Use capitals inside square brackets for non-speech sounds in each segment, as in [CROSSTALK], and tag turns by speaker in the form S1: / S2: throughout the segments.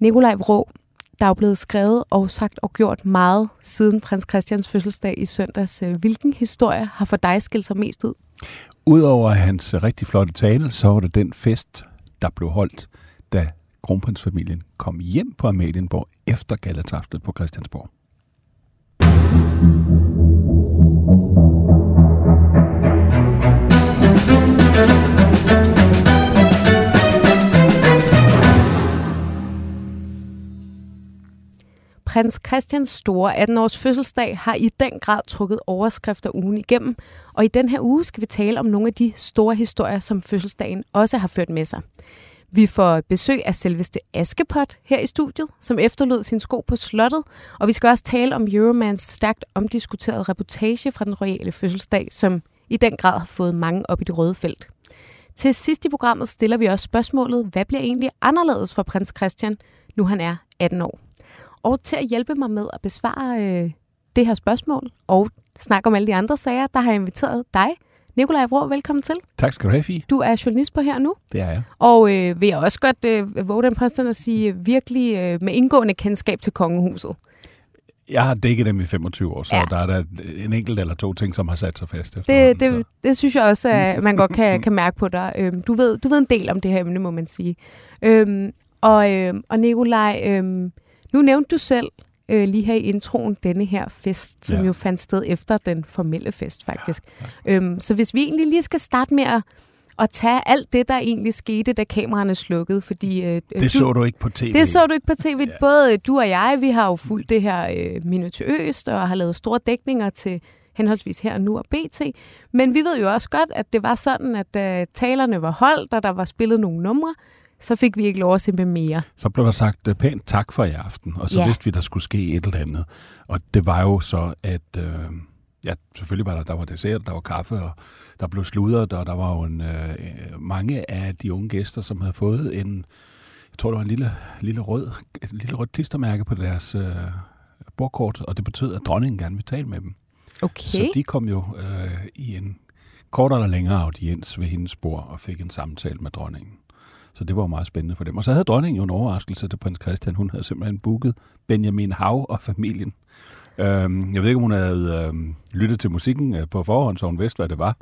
S1: Nikolaj Vrå, der er blevet skrevet og sagt og gjort meget siden prins Christians fødselsdag i søndags. Øh, hvilken historie har for dig skilt sig mest ud?
S2: Udover hans øh, rigtig flotte tale, så var det den fest, der blev holdt, da kronprinsfamilien kom hjem på Amalienborg efter galataftet på Christiansborg.
S1: Prins Christians store 18-års fødselsdag har i den grad trukket overskrifter ugen igennem, og i den her uge skal vi tale om nogle af de store historier, som fødselsdagen også har ført med sig. Vi får besøg af selveste Askepot her i studiet, som efterlod sin sko på slottet, og vi skal også tale om Euromans stærkt omdiskuterede reportage fra den royale fødselsdag, som i den grad har fået mange op i det røde felt. Til sidst i programmet stiller vi også spørgsmålet, hvad bliver egentlig anderledes for prins Christian, nu han er 18 år? Og til at hjælpe mig med at besvare øh, det her spørgsmål og snakke om alle de andre sager, der har jeg inviteret dig, Nikolaj Vrå, velkommen til.
S2: Tak skal du have, Fie.
S1: Du er journalist på her nu.
S2: Det er jeg.
S1: Og øh, vil jeg også godt øh, våge den påstand at sige, virkelig øh, med indgående kendskab til kongehuset.
S2: Jeg har dækket dem i 25 år, så ja. der er der en enkelt eller to ting, som har sat sig fast.
S1: Det, det, det synes jeg også, at man godt kan, [LAUGHS] kan mærke på dig. Øhm, du, ved, du ved en del om det her emne, må man sige. Øhm, og, øhm, og Nikolaj, øhm, nu nævnte du selv øh, lige her i introen denne her fest, som ja. jo fandt sted efter den formelle fest faktisk. Ja, ja. Øhm, så hvis vi egentlig lige skal starte med at, at tage alt det, der egentlig skete, da kameraerne slukkede, fordi... Øh,
S2: det du, så du ikke på tv.
S1: Det så du ikke på tv. Ja. Både du og jeg, vi har jo fulgt det her øh, minutiøst og har lavet store dækninger til henholdsvis her og nu og BT. Men vi ved jo også godt, at det var sådan, at øh, talerne var holdt, og der var spillet nogle numre, så fik vi ikke lov at se med mere.
S2: Så blev der sagt uh, pænt tak for i aften, og så ja. vidste vi, der skulle ske et eller andet. Og det var jo så, at øh, ja, selvfølgelig var der, der var dessert, der var kaffe, og der blev sludret, og der var jo en, øh, mange af de unge gæster, som havde fået en, jeg tror, det var en lille, lille rød, et lille rødt klistermærke på deres øh, bordkort, og det betød, at dronningen gerne ville tale med dem.
S1: Okay.
S2: Så de kom jo øh, i en kortere eller længere audiens ved hendes bord og fik en samtale med dronningen. Så det var jo meget spændende for dem. Og så havde dronningen jo en overraskelse til prins Christian. Hun havde simpelthen booket Benjamin Hav og familien Øhm, jeg ved ikke, om hun havde øhm, lyttet til musikken øh, på forhånd, så hun vidste, hvad det var.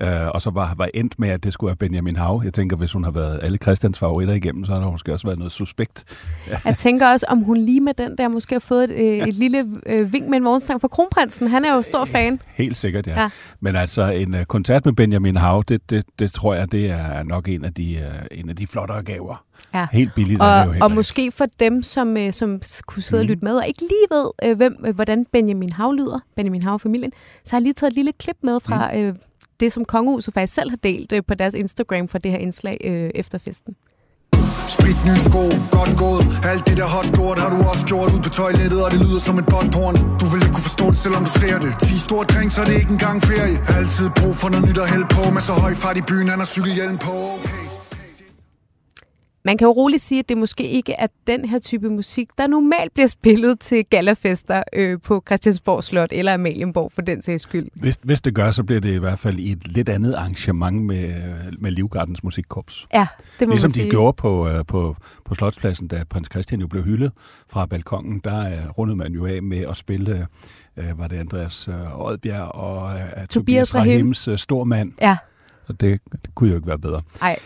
S2: Øh, og så var, var endt med, at det skulle være Benjamin Hav. Jeg tænker, hvis hun har været alle Christians favoritter igennem, så har der måske også været noget suspekt. [LAUGHS]
S1: jeg tænker også, om hun lige med den der måske har fået et, øh, et lille øh, vink med en morgensang fra kronprinsen. Han er jo stor fan.
S2: Helt sikkert, ja. ja. Men altså, en uh, koncert med Benjamin Hav, det, det, det tror jeg, det er nok en af de, en af de flottere gaver. Ja. Helt billigt
S1: og,
S2: er det jo
S1: Og måske for dem, som, som kunne sidde mm. og lytte med, og ikke lige ved, hvem, hvordan Benjamin Hav lyder, Benjamin Hav-familien, så har jeg lige taget et lille klip med fra mm. uh, det, som kongehuset faktisk selv har delt uh, på deres Instagram for det her indslag uh, efter festen.
S3: Sprit ny sko, godt gået. Alt det der hot gjort har du også gjort ud på toilettet Og det lyder som et botporn. Du vil ikke kunne forstå det, selvom du ser det. 10 store drinks, så er det ikke engang ferie. Altid brug for noget nyt at hælde på Med så høj fart i byen, han har cykelhjelm på. Okay
S1: man kan jo roligt sige, at det måske ikke er den her type musik, der normalt bliver spillet til galafester øh, på Christiansborg Slot eller Amalienborg for den sags skyld.
S2: Hvis, hvis det gør, så bliver det i hvert fald i et lidt andet arrangement med, med Livgardens Musikkorps.
S1: Ja, det må
S2: Ligesom
S1: man sige.
S2: de gjorde på, øh, på, på Slotspladsen, da prins Christian jo blev hyldet fra balkongen, der øh, rundede man jo af med at spille, øh, var det Andreas øh, Oddbjerg og øh, Tobias, Tobias Rahims øh, stor mand.
S1: Ja.
S2: Og det, det kunne jo ikke være bedre.
S1: Nej.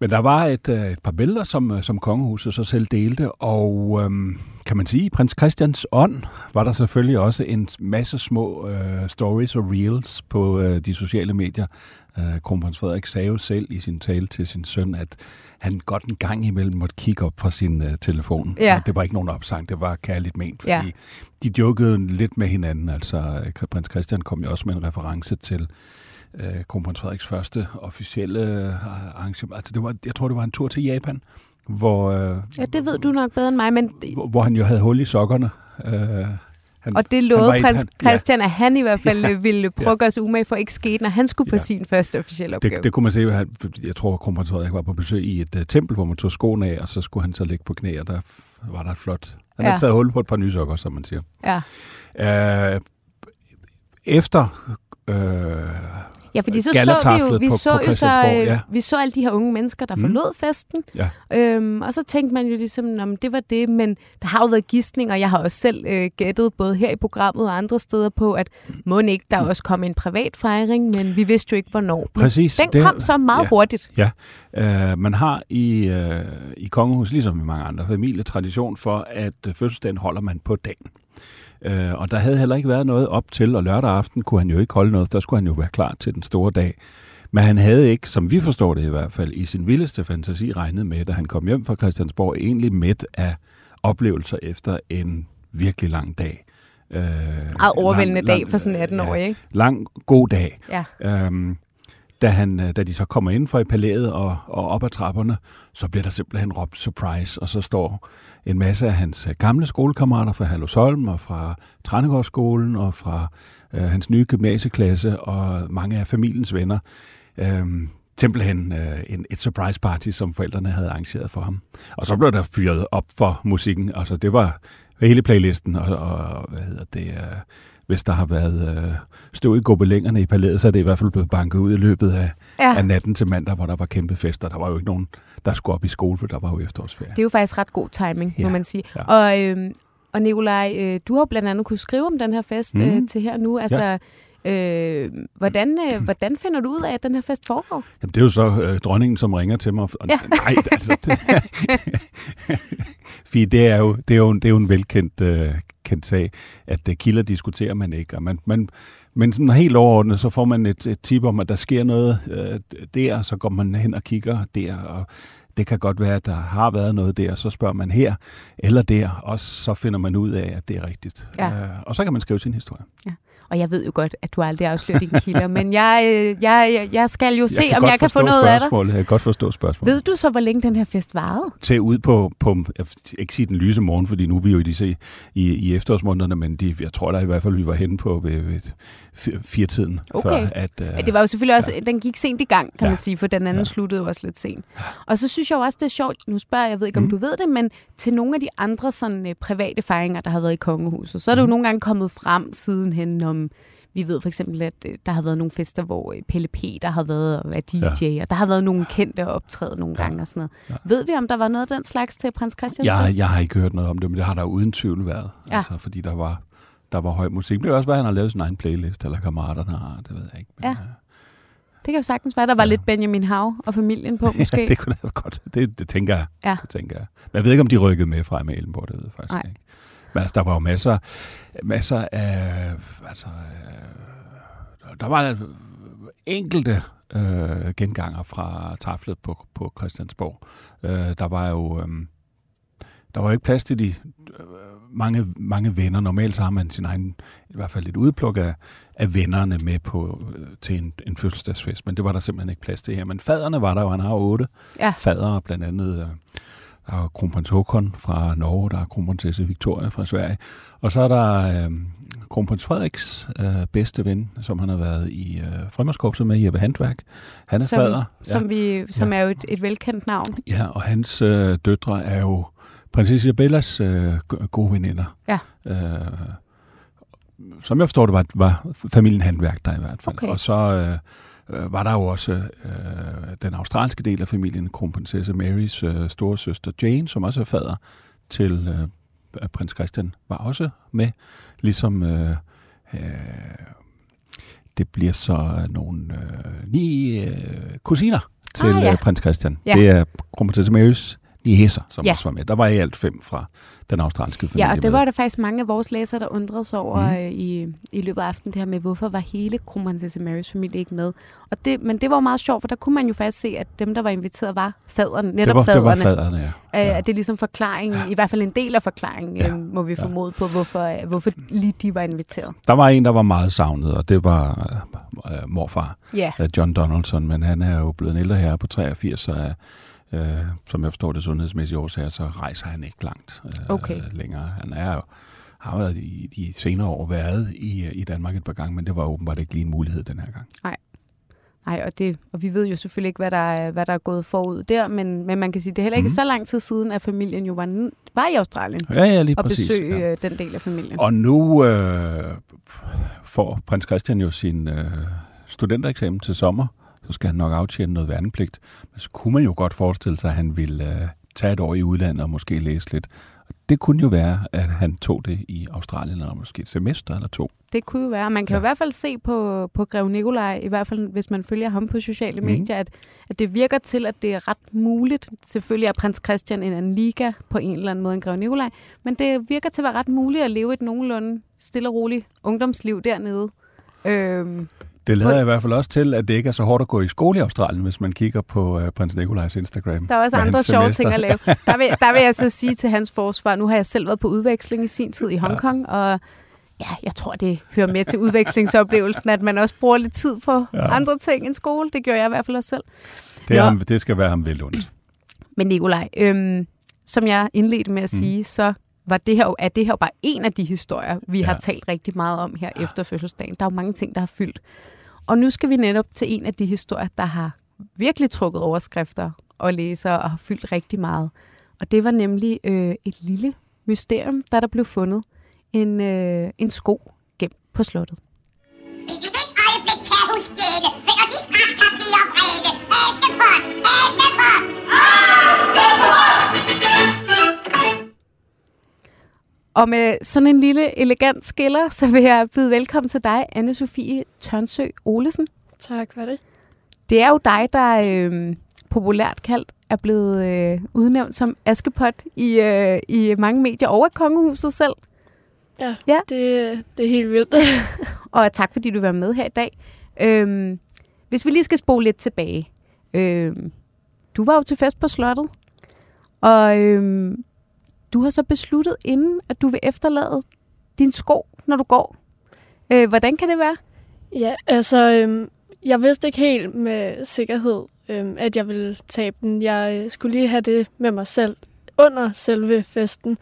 S2: Men der var et, øh, et par billeder, som, øh, som kongehuset så selv delte, og øhm, kan man sige, i prins Christians ånd var der selvfølgelig også en masse små øh, stories og reels på øh, de sociale medier. Øh, Kronprins Frederik sagde jo selv i sin tale til sin søn, at han godt en gang imellem måtte kigge op fra sin øh, telefon.
S1: Ja.
S2: det var ikke nogen opsang, det var kærligt ment, fordi
S1: ja.
S2: de jokede lidt med hinanden. Altså, øh, prins Christian kom jo også med en reference til øh, kronprins Frederiks første officielle øh, arrangement. Altså det var, jeg tror, det var en tur til Japan, hvor... Øh,
S1: ja, det ved du nok bedre end mig, men...
S2: Hvor, hvor han jo havde hul i sokkerne. Øh,
S1: han, og det lovede prins han, Christian, ja. at han i hvert fald [LAUGHS] ja, ville prøve ja. at gøre sig umage for ikke skete, når han skulle på ja. sin første officielle opgave.
S2: Det, det kunne man se, han, jeg tror, at kronprins Frederik var på besøg i et uh, tempel, hvor man tog skoene af, og så skulle han så ligge på knæ, og der var der et flot... Han ja. havde taget hul på et par nye sokker, som man siger.
S1: Ja.
S2: Uh, efter øh,
S1: Ja, fordi så så vi jo, vi
S2: på-
S1: så
S2: på
S1: jo så, øh,
S2: ja.
S1: vi så alle de her unge mennesker, der
S2: Mm.
S1: forlod festen,
S2: Ja.
S1: øhm, og så tænkte man jo ligesom, om det var det, men der har jo været gissning, og jeg har også selv øh, gættet, både her i programmet og andre steder på, at må ikke der også kom en privat fejring, men vi vidste jo ikke, hvornår.
S2: Præcis.
S1: den
S2: det-
S1: kom så meget
S2: ja.
S1: hurtigt.
S2: Uh, man har i, uh, i kongehus, ligesom i mange andre familier, tradition for, at uh, fødselsdagen holder man på dagen. Uh, og der havde heller ikke været noget op til, og lørdag aften kunne han jo ikke holde noget, der skulle han jo være klar til den store dag. Men han havde ikke, som vi forstår det i hvert fald, i sin vildeste fantasi regnet med, da han kom hjem fra Christiansborg, egentlig midt af oplevelser efter en virkelig lang dag. Uh,
S1: Meget overvældende dag for sådan en 18-årig,
S2: Ja,
S1: ikke?
S2: lang, god dag.
S1: Ja.
S2: Øhm, da, han, øh, da de så kommer ind for i palæet og, og op ad trapperne, så bliver der simpelthen råbt surprise, og så står en masse af hans øh, gamle skolekammerater fra Hallorsholm og fra Trænegårdsskolen og fra øh, hans nye gymnasieklasse og mange af familiens venner. Øhm, simpelthen øh, en, et surprise party, som forældrene havde arrangeret for ham. Og så blev der fyret op for musikken, altså det var hele playlisten, og, og hvad hedder det, øh, hvis der har været øh, stå i gobelængerne i palæet, så er det i hvert fald blevet banket ud i løbet af,
S1: Ja.
S2: af natten til mandag, hvor der var kæmpe fester. Der var jo ikke nogen, der skulle op i skole, for der var jo efterårsferie.
S1: Det er jo faktisk ret god timing, ja. må
S2: Ja,
S1: man sige.
S2: ja.
S1: Og, øhm, og Nikolaj, øh, du har blandt andet kunne skrive om den her fest mm. øh, til her nu. Altså, øh, hvordan, øh, [CLEARS THROAT] hvordan finder du ud af, at den her fest foregår?
S2: Jamen, det er jo så øh, dronningen, som ringer til mig. Og,
S1: Ja. [LAUGHS]
S2: Nej, altså... Det, [LAUGHS] fordi det er jo, det er jo, en- det er jo en velkendt øh, kendt sag, at øh, kilder diskuterer man ikke. Og man, man, men sådan helt overordnet, så får man et, et tip om, at der sker noget øh, der, så går man hen og kigger der, og det kan godt være, at der har været noget der, så spørger man her eller der, og så finder man ud af, at det er rigtigt.
S1: Ja.
S2: Øh, og så kan man skrive sin historie.
S1: Og jeg ved jo godt, at du aldrig afslører dine kilder, men jeg, øh, jeg, jeg, jeg skal jo se, om jeg kan få noget af dig.
S2: Jeg kan godt forstå spørgsmålet.
S1: Ved du så, hvor længe den her fest varede?
S2: til ud på, på jeg ikke sige den lyse morgen, fordi nu er vi jo i, disse, i, i efterårsmånederne, men de, jeg tror da i hvert fald, vi var henne på ved, ved fi- firetiden.
S1: Okay.
S2: Før, at, uh,
S1: Ja. Det var jo selvfølgelig også, ja. den gik sent i gang, kan
S2: Ja.
S1: man sige, for den anden ja. Sluttede jo også lidt sent. Og så synes jeg jo også, det er sjovt, nu spørger jeg, jeg ved ikke, om
S2: Mm.
S1: du ved det, men til nogle af de andre sådan, øh, private fejringer, der har været i kongehuset, så er det jo
S2: Mm.
S1: nogle gange kommet frem sidenhen om, vi ved for eksempel, at øh, der har været nogle fester, hvor øh, Pelle P. der har været og været DJ, ja. og der har været nogle kendte optræde nogle
S2: Ja.
S1: gange og sådan noget.
S2: Ja.
S1: Ved vi, om der var noget af den slags til prins Christians
S2: jeg,
S1: fest?
S2: jeg har ikke hørt noget om det, men det har der uden tvivl været.
S1: Ja.
S2: Altså, fordi der var, der var høj musik. Det kan også at han har lavet sin egen playlist, eller kammeraterne har, det ved jeg ikke. Men,
S1: Ja.
S2: øh,
S1: Det kan jo sagtens være, der var
S2: Ja.
S1: lidt Benjamin Hav og familien på, [LAUGHS] måske.
S2: det kunne da være godt. Det, det tænker jeg.
S1: Ja.
S2: Det tænker jeg. Men jeg ved ikke, om de rykkede med fra Amalienborg, det ved jeg faktisk
S1: Nej.
S2: ikke. Men altså, der var jo masser, masser af... Altså, øh, der var enkelte øh, genganger fra taflet på, på Christiansborg. Øh, der var jo... Øh, der var jo ikke plads til de øh, mange, mange venner. Normalt så har man sin egen, i hvert fald et udpluk af, af vennerne med på, øh, til en, en fødselsdagsfest, men det var der simpelthen ikke plads til her. Men faderne var der jo, han har otte
S1: Ja.
S2: fader, blandt andet øh, der er kronprins Håkon fra Norge, der er kronprinsesse Victoria fra Sverige, og så er der øh, kronprins Frederiks øh, bedste ven, som han har været i øh, frømandskorpset med, Jeppe Handværk. Han er
S1: Som-
S2: fader.
S1: Som, vi, som er jo et, et velkendt navn.
S2: Ja, og hans øh, døtre er jo prinsesse Isabellas øh, go- gode veninder.
S1: Ja.
S2: Øh, som jeg forstår det, var, var familien Handværk der i hvert fald.
S1: Okay.
S2: Og så øh, øh, var der jo også øh, den australske del af familien, kronprinsesse Marys øh, store søster Jane, som også er fader til øh, prins Christian, var også med, ligesom øh, øh, det bliver så nogle øh, ni øh, kusiner til
S1: Ah,
S2: ah,
S1: ja.
S2: ja. prins Christian.
S1: Ja.
S2: Det er kronprinsesse Marys niæser, som
S1: Ja.
S2: ja. også var med. Der var i alt fem fra den australske familie
S1: Ja, og det
S2: med.
S1: var der faktisk mange af vores læsere, der undrede sig over mm. i, i løbet af aftenen, det her med, hvorfor var hele kronprinsesse Marys familie ikke med. Og det, men det var jo meget sjovt, for der kunne man jo faktisk se, at dem, der var inviteret, var faderne, netop
S2: det var, det var
S1: faderne.
S2: faderne, ja.
S1: Øh,
S2: ja.
S1: At det er ligesom forklaringen, i hvert fald en del af forklaringen,
S2: Ja.
S1: øh, må vi
S2: Ja.
S1: formode på, hvorfor, hvorfor lige de var inviteret.
S2: Der var en, der var meget savnet, og det var øh, morfar,
S1: Ja,
S2: John Donaldson, men han er jo blevet en ældre herre på 83, så øh, øh, som jeg forstår det sundhedsmæssige årsager, så rejser han ikke langt øh,
S1: Okay.
S2: længere. Han er jo har været i de senere år været i, i Danmark et par gange, men det var åbenbart ikke lige en mulighed den her gang.
S1: Nej, og, det, og vi ved jo selvfølgelig ikke, hvad der, er, hvad der er gået forud der, men, men man kan sige, det er heller ikke
S2: Mhm.
S1: så lang tid siden, at familien jo var, var i Australien
S2: Ja, ja, lige
S1: og
S2: præcis.
S1: besøge
S2: ja.
S1: øh, den del af familien.
S2: Og nu øh, får prins Christian jo sin, øh, studentereksamen til sommer, så skal han nok aftjene noget værnepligt. Men så kunne man jo godt forestille sig, at han ville øh, tage et år i udlandet og måske læse lidt. Og det kunne jo være, at han tog det i Australien, eller måske et semester eller to.
S1: Det kunne jo være. Man kan ja. jo i hvert fald se på, på Grev Nikolaj, i hvert fald hvis man følger ham på sociale mm. medier, at, at det virker til, at det er ret muligt. Selvfølgelig er prins Christian en anden liga på en eller anden måde end Grev Nikolaj, men det virker til at være ret muligt at leve et nogenlunde stille og roligt ungdomsliv dernede. Øhm,
S2: det lader i hvert fald også til, at det ikke er så hårdt at gå i skole i Australien, hvis man kigger på uh, prins Nikolajs Instagram.
S1: Der er også andre sjove semester. ting at lave. Der vil, der vil jeg så sige til hans forsvar, nu har jeg selv været på udveksling i sin tid i Hongkong, ja. og ja, jeg tror, det hører med til udvekslingsoplevelsen, at man også bruger lidt tid på ja. andre ting end skole. Det gør jeg i hvert fald også selv.
S2: Det, er ham, det skal være ham vel ondt.
S1: Men Nikolaj, øhm, som jeg indledte med at mm. sige, så var det her, er det her bare en af de historier, vi ja. har talt rigtig meget om her ja. efter fødselsdagen. Der er jo mange ting, der har fyldt. Og nu skal vi netop til en af de historier, der har virkelig trukket overskrifter og læser og har fyldt rigtig meget. Og det var nemlig øh, et lille mysterium, der der blev fundet en, øh, en sko gemt på slottet. I det øjeblik kan hun skæle, for de straks har flere vrede. Ægtepot! Ægtepot! Og med sådan en lille elegant skiller, så vil jeg byde velkommen til dig, anne Sofie Tørnsø Olesen.
S4: Tak for det.
S1: Det er jo dig, der øh, populært kaldt er blevet øh, udnævnt som Askepot i, øh, i mange medier over kongehuset selv.
S4: Ja, ja. Det, det er helt vildt. [LAUGHS]
S1: og tak, fordi du var med her i dag. Øhm, hvis vi lige skal spole lidt tilbage. Øhm, du var jo til fest på slottet, og øhm, du har så besluttet inden, at du vil efterlade din sko, når du går. Øh, hvordan kan det være?
S4: Ja, altså, øhm, jeg vidste ikke helt med sikkerhed, øhm, at jeg ville tabe den. Jeg øh, skulle lige have det med mig selv under selve festen,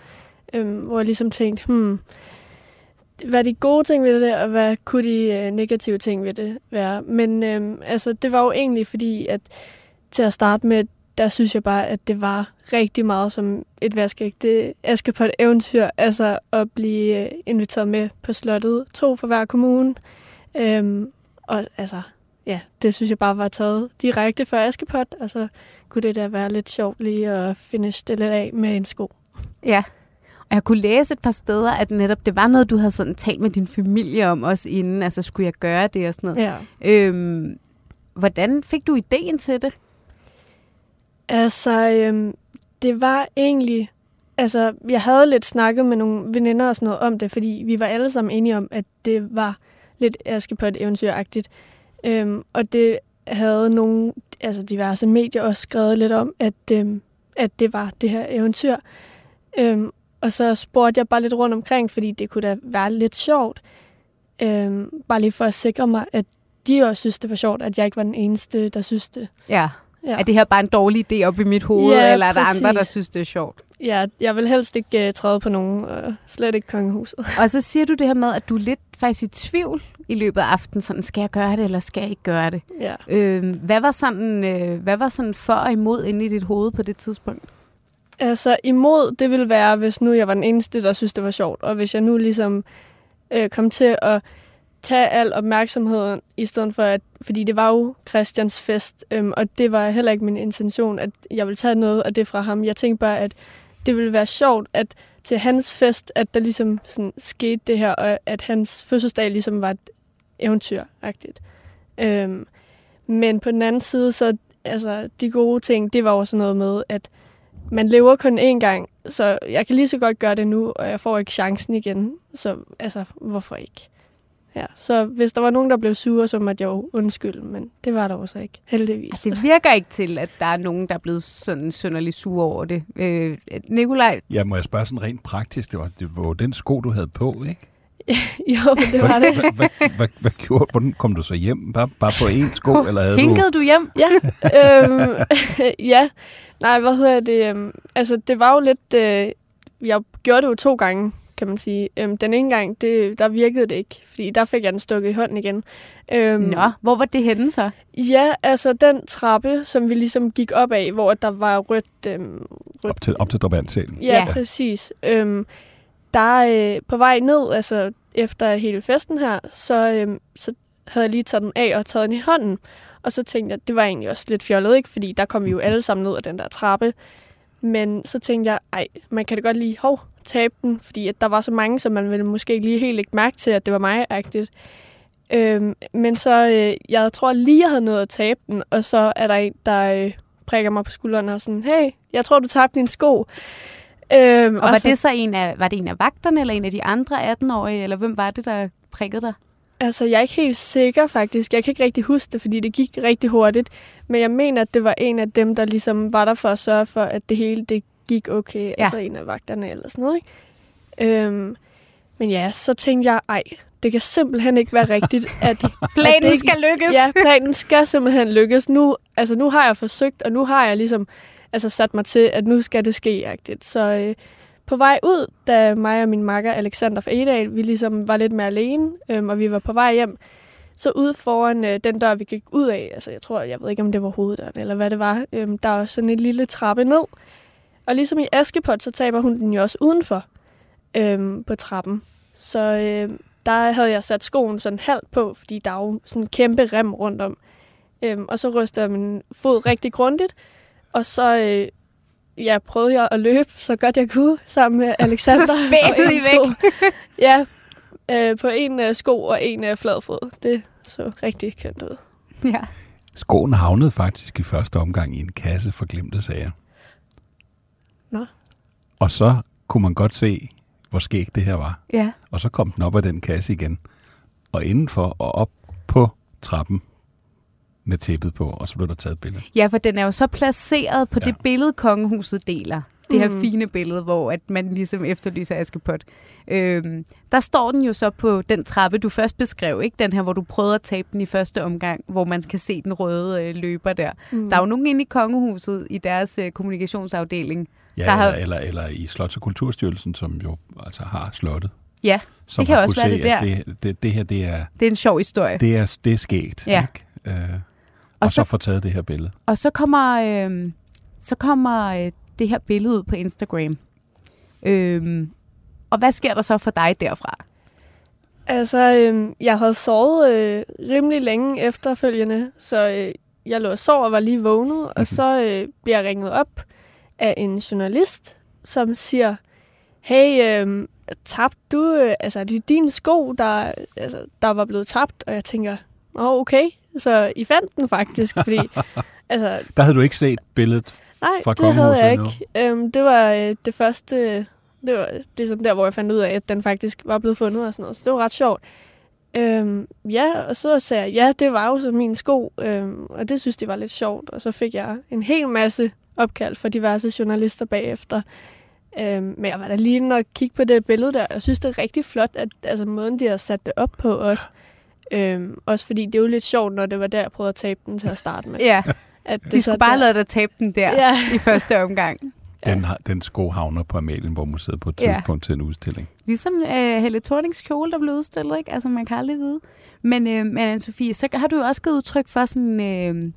S4: øhm, hvor jeg ligesom tænkte, hmm, hvad er de gode ting ved det, og hvad kunne de øh, negative ting ved det være? Men øhm, altså, det var jo egentlig fordi, at til at starte med, der synes jeg bare, at det var rigtig meget som et vaskeægte Aske på et eventyr. Altså at blive øh, inviteret med på slottet. To for hver kommune. Øhm, og altså, ja, det synes jeg bare var taget direkte for Askepot, og så kunne det da være lidt sjovt lige at finish det lidt af med en sko.
S1: Ja, og jeg kunne læse et par steder, at netop det var noget, du havde sådan talt med din familie om også inden, altså skulle jeg gøre det og sådan noget.
S4: Ja.
S1: Øhm, hvordan fik du ideen til det?
S4: Altså, øhm, det var egentlig... Altså, jeg havde lidt snakket med nogle veninder og sådan noget om det, fordi vi var alle sammen enige om, at det var lidt et eventyragtigt. Øhm, og det havde nogle altså diverse medier også skrevet lidt om, at, øhm, at det var det her eventyr. Øhm, og så spurgte jeg bare lidt rundt omkring, fordi det kunne da være lidt sjovt. Øhm, bare lige for at sikre mig, at de også synes, det var sjovt, at jeg ikke var den eneste, der synes det.
S1: Ja. Ja. Er det her bare en dårlig idé op i mit hoved, ja, eller er der præcis. andre, der synes, det er sjovt?
S4: Ja, jeg vil helst ikke uh, træde på nogen, uh, slet ikke kongehuset. [LAUGHS]
S1: Og så siger du det her med, at du er lidt faktisk i tvivl i løbet af aftenen, sådan, skal jeg gøre det, eller skal jeg ikke gøre det?
S4: Ja.
S1: Øh, hvad, var sådan, øh, hvad var sådan for og imod inde i dit hoved på det tidspunkt?
S4: Altså imod, det ville være, hvis nu jeg var den eneste, der synes, det var sjovt, og hvis jeg nu ligesom øh, kom til at tage al opmærksomheden, i stedet for at, fordi det var jo Christians fest, øhm, og det var heller ikke min intention, at jeg ville tage noget af det fra ham. Jeg tænkte bare, at det ville være sjovt, at til hans fest, at der ligesom sådan skete det her, og at hans fødselsdag ligesom var et eventyragtigt. Øhm, men på den anden side, så altså, de gode ting, det var jo sådan noget med, at man lever kun én gang, så jeg kan lige så godt gøre det nu, og jeg får ikke chancen igen. Så altså, hvorfor ikke? Ja, så hvis der var nogen, der blev sure, så måtte jeg jo undskylde, men det var der også ikke, heldigvis.
S1: Altså, det virker ikke til, at der er nogen, der er blevet sådan sønderlig sure over det. Øh, Nikolaj?
S2: Ja, må jeg spørge sådan rent praktisk, det var, det var den sko, du havde på, ikke? [LAUGHS]
S4: jo, det var det.
S2: Hvad, hvad, hvad, hvad gjorde Hvordan kom du så hjem? Bare, bare på én sko? eller havde
S1: Hinkede du... du hjem?
S4: Ja. [LAUGHS] øhm, [LAUGHS] ja. Nej, hvad hedder det? Øhm, altså, det var jo lidt... Øh, jeg gjorde det jo to gange kan man sige. Øhm, den ene gang, det, der virkede det ikke, fordi der fik jeg den stukket i hånden igen.
S1: Øhm, Nå, hvor var det henne så?
S4: Ja, altså den trappe, som vi ligesom gik op af, hvor der var rødt... Øhm,
S2: rødt op til, op til drabantscenen.
S4: Ja, ja, præcis. Øhm, der øh, på vej ned, altså efter hele festen her, så, øhm, så havde jeg lige taget den af og taget den i hånden. Og så tænkte jeg, at det var egentlig også lidt fjollet, ikke? Fordi der kom vi jo alle sammen ned ad den der trappe. Men så tænkte jeg, ej, man kan da godt lige hov, tabe den, fordi at der var så mange, som man ville måske ikke lige helt ikke mærke til, at det var mig-agtigt. Øhm, men så, øh, jeg tror lige, jeg havde nået at tabe den, og så er der en, der øh, prikker mig på skulderen og sådan, hey, jeg tror, du tabte din sko.
S1: Øhm, og, og var så, det så en af, var det en af vagterne, eller en af de andre 18-årige, eller hvem var det, der prikkede dig?
S4: Altså, jeg er ikke helt sikker faktisk. Jeg kan ikke rigtig huske det, fordi det gik rigtig hurtigt. Men jeg mener, at det var en af dem, der ligesom var der for at sørge for, at det hele det gik okay. Ja. Altså en af vagterne eller sådan noget, ikke? Øhm, men ja, så tænkte jeg, ej, det kan simpelthen ikke være rigtigt, [LAUGHS] at
S1: planen
S4: at det
S1: skal lykkes.
S4: Ja, planen skal simpelthen lykkes. Nu, altså, nu har jeg forsøgt, og nu har jeg ligesom altså, sat mig til, at nu skal det ske. -agtigt. Så øh, på vej ud, da mig og min makker Alexander fra Edal, vi ligesom var lidt mere alene, øh, og vi var på vej hjem, så ude foran øh, den dør, vi gik ud af, altså jeg tror, jeg ved ikke, om det var hoveddøren eller hvad det var, øh, der var sådan en lille trappe ned. Og ligesom i Askepot, så taber hun den jo også udenfor øh, på trappen. Så øh, der havde jeg sat skoen sådan halvt på, fordi der er jo sådan en kæmpe rem rundt om. Øhm, og så rystede jeg min fod rigtig grundigt, og så øh, ja, prøvede jeg at løbe så godt jeg kunne sammen med [LAUGHS] Alexander.
S1: så spændede I væk. [LAUGHS]
S4: ja, øh, på en øh, sko og en øh, flad fod. Det så rigtig kønt ud.
S1: Ja.
S2: Skoen havnede faktisk i første omgang i en kasse for glemte sager. Og så kunne man godt se, hvor skægt det her var.
S1: Ja.
S2: Og så kom den op af den kasse igen. Og indenfor og op på trappen med tæppet på, og så blev der taget et billede.
S1: Ja, for den er jo så placeret på ja. det billede, kongehuset deler. Det her mm. fine billede, hvor at man ligesom efterlyser Askepot. Øhm, der står den jo så på den trappe, du først beskrev, ikke? Den her, hvor du prøvede at tabe den i første omgang, hvor man kan se den røde øh, løber der. Mm. Der er jo nogen inde i kongehuset, i deres øh, kommunikationsafdeling,
S2: Ja,
S1: der
S2: eller,
S1: har...
S2: eller, eller i Slots- og Kulturstyrelsen, som jo altså har slottet.
S1: Ja,
S2: som
S1: det kan også være
S2: se,
S1: det der.
S2: Det, det, det her, det er,
S1: Det er en sjov historie.
S2: det er, det er skægt.
S1: Ja.
S2: Ikke? Øh, og,
S1: Og så-
S2: så, så få taget det her billede.
S1: Og så kommer, øh, så kommer øh, det her billede ud på Instagram. Øhm, og hvad sker der så for dig derfra?
S4: Altså, øh, jeg havde sovet øh, rimelig længe efterfølgende, så øh, jeg lå og sov og var lige vågnet, mm-hmm. og så øh, bliver jeg ringet op af en journalist, som siger, hey, øh, tabte du, øh, altså er det din sko, der, altså, der var blevet tabt? Og jeg tænker, åh, oh, okay, så I fandt den faktisk, [LAUGHS] fordi, altså,
S2: Der havde du ikke set billedet.
S4: nej,
S2: Fra
S4: det havde jeg ikke. Øhm, det var øh, det første, det var ligesom der, hvor jeg fandt ud af, at den faktisk var blevet fundet og sådan noget, så det var ret sjovt. Øhm, ja, og så sagde jeg, ja, det var jo så min sko, øhm, og det synes de var lidt sjovt. Og så fik jeg en hel masse opkald fra diverse journalister bagefter. Øhm, men jeg var da lige og kigge på det billede der. Jeg synes, det er rigtig flot, at altså, måden, de har sat det op på også. Øhm, også fordi det er jo lidt sjovt, når det var der, jeg prøvede at tabe den til at starte med.
S1: Ja, [LAUGHS]
S4: At det
S1: de skulle bare
S4: der-
S1: lade dig tabe den der
S4: Ja.
S1: i første omgang. [LAUGHS]
S2: Den, har, den sko havner på Amalienborg Museet på et
S1: Ja.
S2: tidspunkt til en udstilling.
S1: Ligesom øh, Helle Thornings kjole, der blev udstillet, ikke? Altså, man kan aldrig vide. Men, øh, men Anne-Sophie, så har du jo også givet udtryk for sådan... Øh,